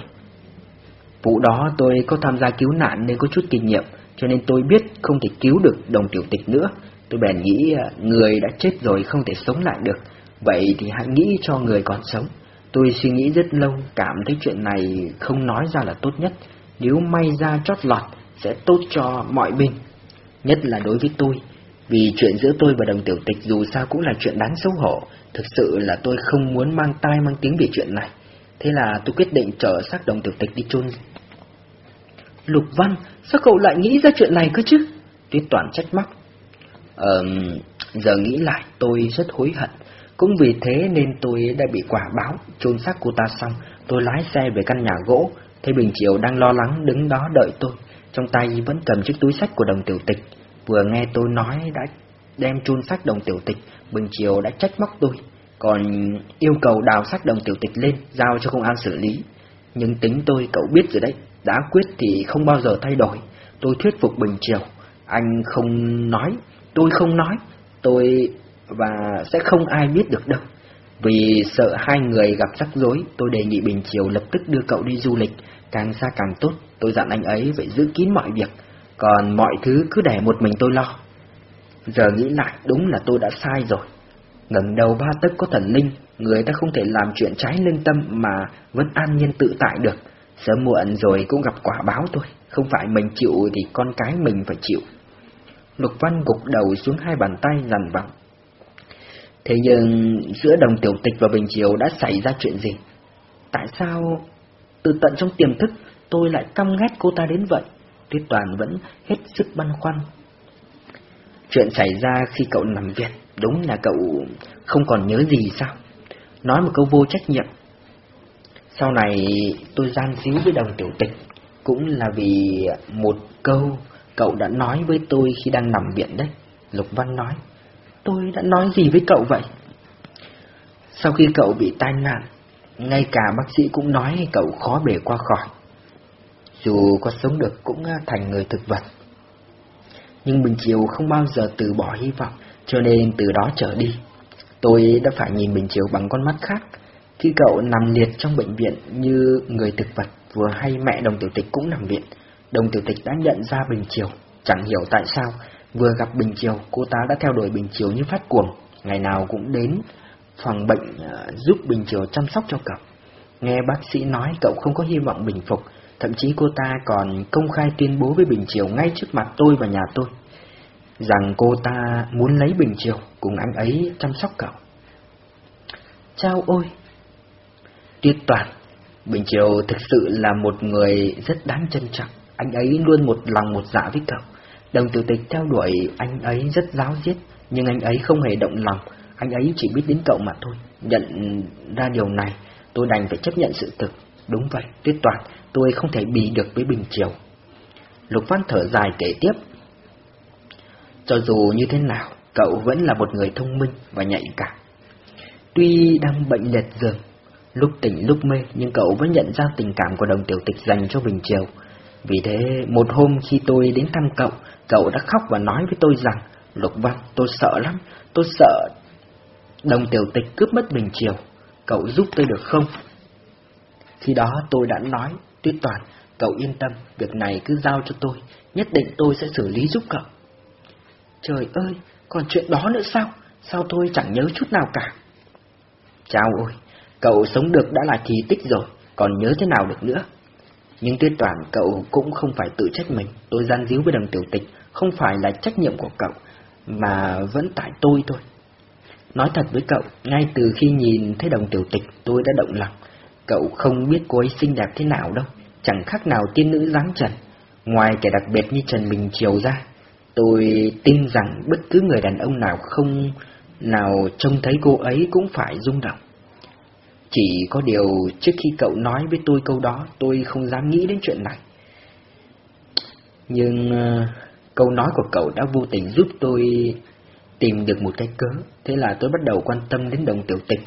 Vụ đó tôi có tham gia cứu nạn nên có chút kinh nghiệm, cho nên tôi biết không thể cứu được đồng tiểu tịch nữa. Tôi bèn nghĩ à, người đã chết rồi không thể sống lại được, vậy thì hãy nghĩ cho người còn sống. Tôi suy nghĩ rất lâu, cảm thấy chuyện này không nói ra là tốt nhất, nếu may ra chót lọt sẽ tốt cho mọi bên, nhất là đối với tôi. Vì chuyện giữa tôi và đồng tiểu tịch dù sao cũng là chuyện đáng xấu hổ, thực sự là tôi không muốn mang tai mang tiếng về chuyện này. Thế là tôi quyết định chở xác đồng tiểu tịch đi chôn. Lục Văn, sao cậu lại nghĩ ra chuyện này cơ chứ? Tuyết Toàn trách móc. Ờ, giờ nghĩ lại tôi rất hối hận. Cũng vì thế nên tôi đã bị quả báo, chôn xác cô ta xong, tôi lái xe về căn nhà gỗ, thấy Bình Triều đang lo lắng đứng đó đợi tôi, trong tay vẫn cầm chiếc túi sách của đồng tiểu tịch. Vừa nghe tôi nói đã đem chôn xác đồng tiểu tịch, Bình Triều đã trách móc tôi, còn yêu cầu đào xác đồng tiểu tịch lên, giao cho công an xử lý. Nhưng tính tôi cậu biết rồi đấy, đã quyết thì không bao giờ thay đổi. Tôi thuyết phục Bình Triều, anh không nói, tôi không nói, tôi và sẽ không ai biết được đâu. Vì sợ hai người gặp rắc rối, tôi đề nghị Bình Triều lập tức đưa cậu đi du lịch, càng xa càng tốt, tôi dặn anh ấy phải giữ kín mọi việc, còn mọi thứ cứ để một mình tôi lo. Giờ nghĩ lại đúng là tôi đã sai rồi. ngẩng đầu ba tấc có thần linh, người ta không thể làm chuyện trái lương tâm mà vẫn an nhiên tự tại được. Sớm muộn rồi cũng gặp quả báo thôi, không phải mình chịu thì con cái mình phải chịu. Lục Văn gục đầu xuống hai bàn tay dằn vặn. Thế nhưng giữa đồng tiểu tịch và Bình Chiều đã xảy ra chuyện gì? Tại sao từ tận trong tiềm thức tôi lại căm ghét cô ta đến vậy? Tuyết Toàn vẫn hết sức băn khoăn. Chuyện xảy ra khi cậu nằm viện, đúng là cậu không còn nhớ gì sao? Nói một câu vô trách nhiệm. Sau này tôi gian díu với đồng tiểu tịch, cũng là vì một câu cậu đã nói với tôi khi đang nằm viện đấy. Lục Văn nói. Tôi đã nói gì với cậu vậy? Sau khi cậu bị tai nạn, ngay cả bác sĩ cũng nói cậu khó bề qua khỏi. Dù có sống được cũng thành người thực vật. Nhưng Bình Chiều không bao giờ từ bỏ hy vọng, cho nên từ đó trở đi. Tôi đã phải nhìn Bình Chiều bằng con mắt khác. Khi cậu nằm liệt trong bệnh viện như người thực vật, vừa hay mẹ đồng tiểu tịch cũng nằm viện. Đồng tiểu tịch đã nhận ra Bình Chiều, chẳng hiểu tại sao Vừa gặp Bình Triều, cô ta đã theo đuổi Bình Triều như phát cuồng, ngày nào cũng đến phòng bệnh à, giúp Bình Triều chăm sóc cho cậu. Nghe bác sĩ nói cậu không có hy vọng bình phục, thậm chí cô ta còn công khai tuyên bố với Bình Triều ngay trước mặt tôi và nhà tôi, rằng cô ta muốn lấy Bình Triều cùng anh ấy chăm sóc cậu. Chao ôi! Tuyết toàn, Bình Triều thực sự là một người rất đáng trân trọng, anh ấy luôn một lòng một dạ với cậu. Đồng tử tịch theo đuổi anh ấy rất giáo diết, nhưng anh ấy không hề động lòng, anh ấy chỉ biết đến cậu mà thôi. Nhận ra điều này, tôi đành phải chấp nhận sự thực. Đúng vậy, tuyết toàn, tôi không thể bì được với Bình Triều. Lục Văn thở dài kể tiếp. Cho dù như thế nào, cậu vẫn là một người thông minh và nhạy cảm. Tuy đang bệnh liệt giường, lúc tỉnh lúc mê, nhưng cậu vẫn nhận ra tình cảm của đồng tiểu tịch dành cho Bình Triều. Vì thế, một hôm khi tôi đến thăm cậu, Cậu đã khóc và nói với tôi rằng, Lục Văn, tôi sợ lắm, tôi sợ đồng tiểu tịch cướp mất Bình Triều, cậu giúp tôi được không? Khi đó tôi đã nói, Tuyết Toàn, cậu yên tâm, việc này cứ giao cho tôi, nhất định tôi sẽ xử lý giúp cậu. Trời ơi, còn chuyện đó nữa sao? Sao tôi chẳng nhớ chút nào cả? Chào ôi, cậu sống được đã là kỳ tích rồi, còn nhớ thế nào được nữa? Nhưng tuyết toàn cậu cũng không phải tự trách mình, tôi gian díu với đồng tiểu tịch, không phải là trách nhiệm của cậu, mà vẫn tại tôi thôi. Nói thật với cậu, ngay từ khi nhìn thấy đồng tiểu tịch tôi đã động lòng. Cậu không biết cô ấy xinh đẹp thế nào đâu, chẳng khác nào tiên nữ dáng trần. Ngoài kẻ đặc biệt như Trần Bình Triều ra, tôi tin rằng bất cứ người đàn ông nào không nào trông thấy cô ấy cũng phải rung động. Chỉ có điều trước khi cậu nói với tôi câu đó, tôi không dám nghĩ đến chuyện này. Nhưng uh, câu nói của cậu đã vô tình giúp tôi tìm được một cái cớ, thế là tôi bắt đầu quan tâm đến đồng tiểu tịch.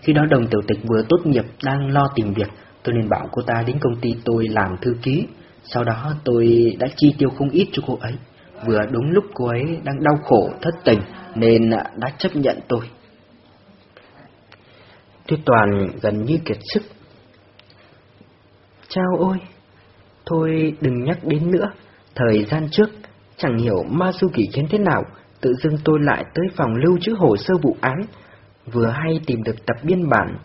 Khi đó đồng tiểu tịch vừa tốt nghiệp đang lo tìm việc, tôi nên bảo cô ta đến công ty tôi làm thư ký. Sau đó tôi đã chi tiêu không ít cho cô ấy. Vừa đúng lúc cô ấy đang đau khổ, thất tình nên đã chấp nhận tôi. Tuyết Toàn gần như kiệt sức. Chao ôi! Thôi đừng nhắc đến nữa. Thời gian trước, chẳng hiểu Masuki khiến thế nào, tự dưng tôi lại tới phòng lưu trữ hồ sơ vụ án. Vừa hay tìm được tập biên bản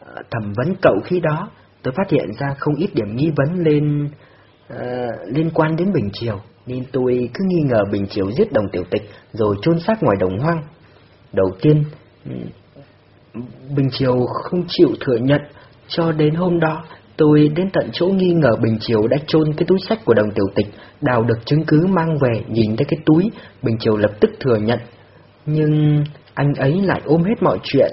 ờ, thẩm vấn cậu khi đó, tôi phát hiện ra không ít điểm nghi vấn lên uh, liên quan đến Bình Triều, nên tôi cứ nghi ngờ Bình Triều giết đồng tiểu tịch rồi chôn xác ngoài đồng hoang. Đầu tiên, Bình Triều không chịu thừa nhận, cho đến hôm đó tôi đến tận chỗ nghi ngờ Bình Triều đã chôn cái túi sách của đồng tiểu tịch, đào được chứng cứ mang về, nhìn thấy cái túi, Bình Triều lập tức thừa nhận. Nhưng anh ấy lại ôm hết mọi chuyện,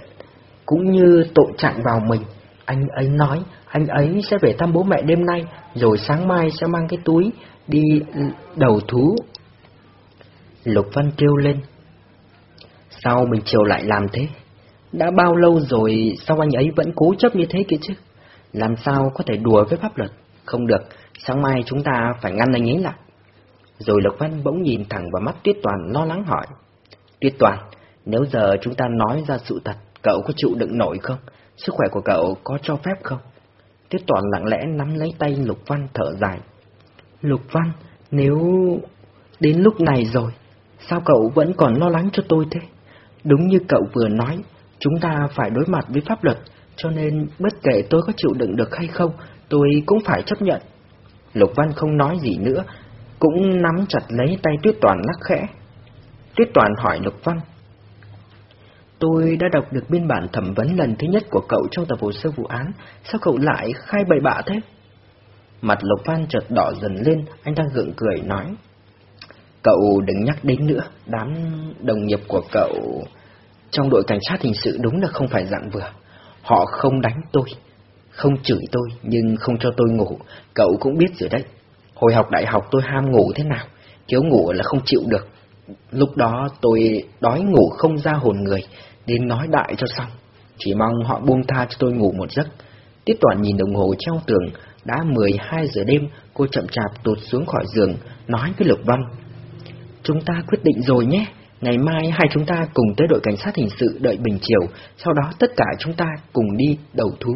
cũng như tội trạng vào mình. Anh ấy nói anh ấy sẽ về thăm bố mẹ đêm nay, rồi sáng mai sẽ mang cái túi đi đầu thú. Lục Văn kêu lên. Sao Bình Triều lại làm thế? Đã bao lâu rồi sao anh ấy vẫn cố chấp như thế kia chứ? Làm sao có thể đùa với pháp luật? Không được, sáng mai chúng ta phải ngăn anh ấy lại. Rồi Lộc Văn bỗng nhìn thẳng vào mắt Tuyết Toàn lo lắng hỏi. Tuyết Toàn, nếu giờ chúng ta nói ra sự thật, cậu có chịu đựng nổi không? Sức khỏe của cậu có cho phép không? Tuyết Toàn lặng lẽ nắm lấy tay Lục Văn thở dài. Lục Văn, nếu đến lúc này rồi, sao cậu vẫn còn lo lắng cho tôi thế? Đúng như cậu vừa nói, Chúng ta phải đối mặt với pháp luật, cho nên bất kể tôi có chịu đựng được hay không, tôi cũng phải chấp nhận. Lục Văn không nói gì nữa, cũng nắm chặt lấy tay Tuyết Toàn lắc khẽ. Tuyết Toàn hỏi Lục Văn. Tôi đã đọc được biên bản thẩm vấn lần thứ nhất của cậu trong tập hồ sơ vụ án, sao cậu lại khai bậy bạ thế? Mặt Lục Văn chợt đỏ dần lên, anh đang gượng cười nói. Cậu đừng nhắc đến nữa, đám đồng nghiệp của cậu trong đội cảnh sát hình sự đúng là không phải dạng vừa. Họ không đánh tôi, không chửi tôi, nhưng không cho tôi ngủ. Cậu cũng biết rồi đấy. Hồi học đại học tôi ham ngủ thế nào, thiếu ngủ là không chịu được. Lúc đó tôi đói ngủ không ra hồn người, nên nói đại cho xong. Chỉ mong họ buông tha cho tôi ngủ một giấc. Tiếp toàn nhìn đồng hồ treo tường, đã 12 giờ đêm, cô chậm chạp tụt xuống khỏi giường, nói với Lục Văn. Chúng ta quyết định rồi nhé. Ngày mai hai chúng ta cùng tới đội cảnh sát hình sự đợi Bình Chiều, sau đó tất cả chúng ta cùng đi đầu thú.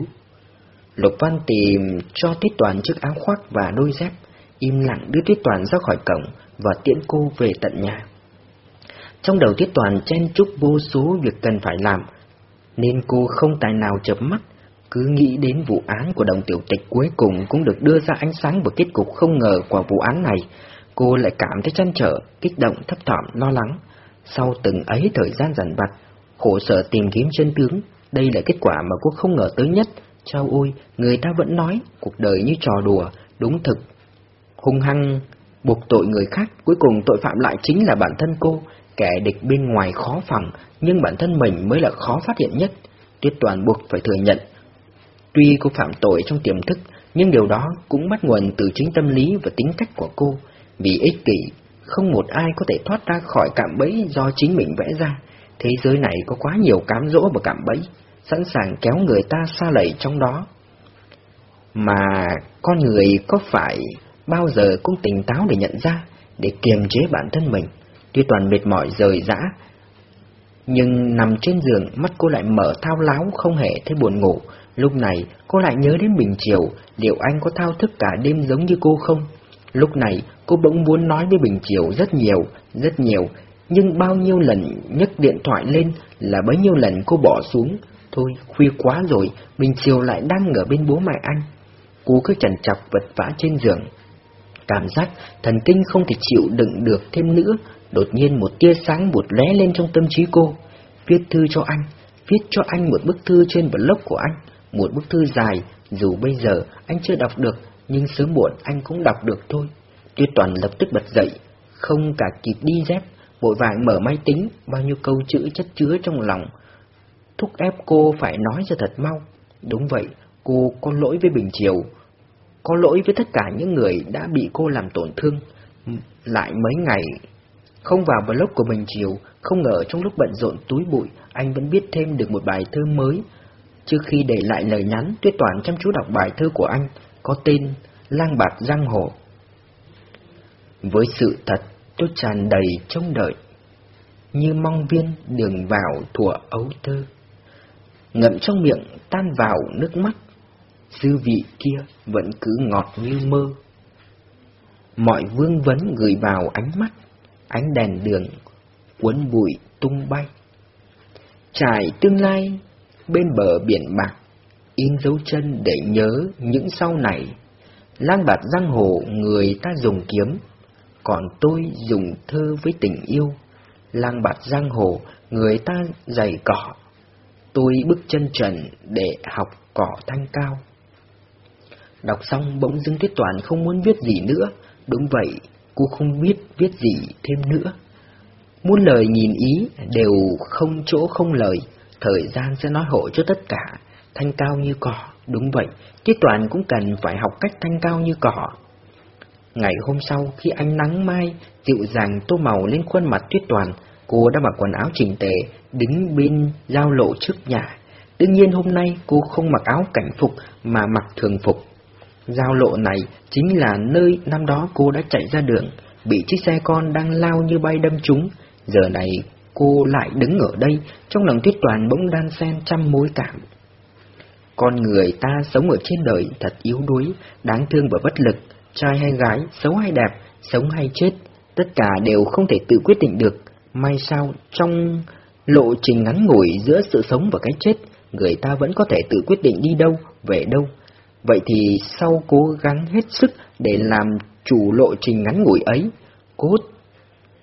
Lục Văn tìm cho Tiết Toàn chiếc áo khoác và đôi dép, im lặng đưa Tiết Toàn ra khỏi cổng và tiễn cô về tận nhà. Trong đầu Tiết Toàn chen chúc vô số việc cần phải làm, nên cô không tài nào chợp mắt, cứ nghĩ đến vụ án của đồng tiểu tịch cuối cùng cũng được đưa ra ánh sáng và kết cục không ngờ của vụ án này, cô lại cảm thấy chăn trở, kích động, thấp thỏm, lo lắng. Sau từng ấy thời gian dằn vặt, khổ sở tìm kiếm chân tướng, đây là kết quả mà cô không ngờ tới nhất. Chao ôi, người ta vẫn nói, cuộc đời như trò đùa, đúng thực. Hung hăng, buộc tội người khác, cuối cùng tội phạm lại chính là bản thân cô, kẻ địch bên ngoài khó phòng nhưng bản thân mình mới là khó phát hiện nhất. Tuyết toàn buộc phải thừa nhận. Tuy cô phạm tội trong tiềm thức, nhưng điều đó cũng bắt nguồn từ chính tâm lý và tính cách của cô. Vì ích kỷ, không một ai có thể thoát ra khỏi cạm bẫy do chính mình vẽ ra. Thế giới này có quá nhiều cám dỗ và cạm bẫy, sẵn sàng kéo người ta xa lầy trong đó. Mà con người có phải bao giờ cũng tỉnh táo để nhận ra, để kiềm chế bản thân mình, tuy toàn mệt mỏi rời rã. Nhưng nằm trên giường, mắt cô lại mở thao láo không hề thấy buồn ngủ. Lúc này, cô lại nhớ đến Bình Chiều, liệu anh có thao thức cả đêm giống như cô không? Lúc này, cô bỗng muốn nói với Bình Chiều rất nhiều, rất nhiều, nhưng bao nhiêu lần nhấc điện thoại lên là bấy nhiêu lần cô bỏ xuống. Thôi, khuya quá rồi, Bình Chiều lại đang ở bên bố mẹ anh. Cô cứ chằn chọc vật vã trên giường. Cảm giác thần kinh không thể chịu đựng được thêm nữa, đột nhiên một tia sáng bụt lóe lên trong tâm trí cô. Viết thư cho anh, viết cho anh một bức thư trên blog của anh, một bức thư dài, dù bây giờ anh chưa đọc được, nhưng sớm muộn anh cũng đọc được thôi. Tuyết Toàn lập tức bật dậy, không cả kịp đi dép, vội vàng mở máy tính, bao nhiêu câu chữ chất chứa trong lòng. Thúc ép cô phải nói ra thật mau. Đúng vậy, cô có lỗi với Bình Triều, có lỗi với tất cả những người đã bị cô làm tổn thương. Lại mấy ngày không vào blog của Bình Triều, không ngờ trong lúc bận rộn túi bụi, anh vẫn biết thêm được một bài thơ mới. Trước khi để lại lời nhắn, Tuyết Toàn chăm chú đọc bài thơ của anh, có tên Lang Bạt Giang Hồ. Với sự thật, tôi tràn đầy trông đợi, như mong viên đường vào thủa ấu thơ. Ngậm trong miệng tan vào nước mắt, dư vị kia vẫn cứ ngọt như mơ. Mọi vương vấn gửi vào ánh mắt, ánh đèn đường, cuốn bụi tung bay. Trải tương lai bên bờ biển bạc, in dấu chân để nhớ những sau này. Lang bạt giang hồ người ta dùng kiếm, còn tôi dùng thơ với tình yêu. Lang bạt giang hồ người ta dày cỏ, tôi bước chân trần để học cỏ thanh cao. Đọc xong bỗng dưng Tuyết Toàn không muốn viết gì nữa, đúng vậy, cô không biết viết gì thêm nữa. Muôn lời nhìn ý đều không chỗ không lời, thời gian sẽ nói hộ cho tất cả, thanh cao như cỏ, đúng vậy, Tuyết Toàn cũng cần phải học cách thanh cao như cỏ. Ngày hôm sau, khi ánh nắng mai dịu dàng tô màu lên khuôn mặt Tuyết Toàn, cô đã mặc quần áo chỉnh tề, đứng bên giao lộ trước nhà. Đương nhiên hôm nay cô không mặc áo cảnh phục mà mặc thường phục. Giao lộ này chính là nơi năm đó cô đã chạy ra đường, bị chiếc xe con đang lao như bay đâm trúng. Giờ này cô lại đứng ở đây, trong lòng tuyết toàn bỗng đan xen trăm mối cảm. Con người ta sống ở trên đời thật yếu đuối, đáng thương và bất lực, trai hay gái, xấu hay đẹp, sống hay chết, tất cả đều không thể tự quyết định được. May sao trong lộ trình ngắn ngủi giữa sự sống và cái chết, người ta vẫn có thể tự quyết định đi đâu, về đâu. Vậy thì sau cố gắng hết sức để làm chủ lộ trình ngắn ngủi ấy, cốt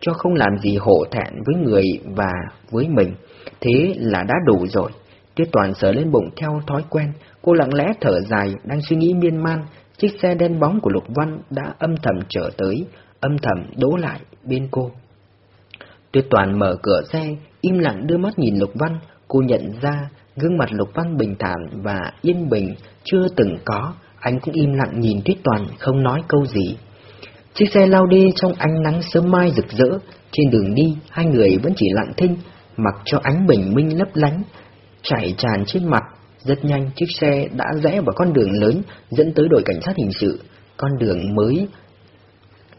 cho không làm gì hổ thẹn với người và với mình, thế là đã đủ rồi. Tuyết Toàn sờ lên bụng theo thói quen, cô lặng lẽ thở dài, đang suy nghĩ miên man, chiếc xe đen bóng của Lục Văn đã âm thầm trở tới, âm thầm đỗ lại bên cô. Tuyết Toàn mở cửa xe, im lặng đưa mắt nhìn Lục Văn, cô nhận ra gương mặt Lục Văn bình thản và yên bình chưa từng có, anh cũng im lặng nhìn Tuyết Toàn không nói câu gì. Chiếc xe lao đi trong ánh nắng sớm mai rực rỡ, trên đường đi hai người vẫn chỉ lặng thinh, mặc cho ánh bình minh lấp lánh, chảy tràn trên mặt. Rất nhanh chiếc xe đã rẽ vào con đường lớn dẫn tới đội cảnh sát hình sự, con đường mới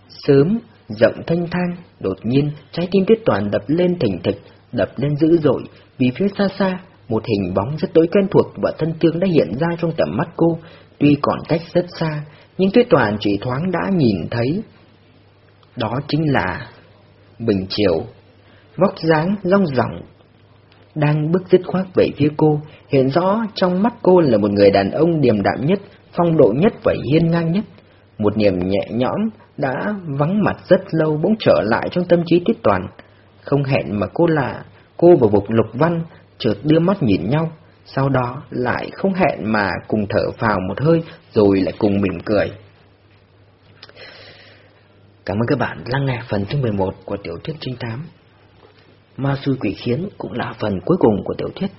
sớm, rộng thanh thang, đột nhiên trái tim Tuyết Toàn đập lên thình thịch, đập lên dữ dội, vì phía xa xa một hình bóng rất tối quen thuộc và thân thương đã hiện ra trong tầm mắt cô, tuy còn cách rất xa, nhưng Tuyết Toàn chỉ thoáng đã nhìn thấy. Đó chính là Bình Triều, vóc dáng long ròng, đang bước dứt khoát về phía cô, hiện rõ trong mắt cô là một người đàn ông điềm đạm nhất, phong độ nhất và hiên ngang nhất. Một niềm nhẹ nhõm đã vắng mặt rất lâu bỗng trở lại trong tâm trí Tuyết Toàn. Không hẹn mà cô là cô và Bục Lục Văn chợt đưa mắt nhìn nhau, sau đó lại không hẹn mà cùng thở vào một hơi rồi lại cùng mỉm cười. Cảm ơn các bạn lắng nghe phần thứ 11 của tiểu thuyết trinh thám. Ma sư quỷ khiến cũng là phần cuối cùng của tiểu thuyết.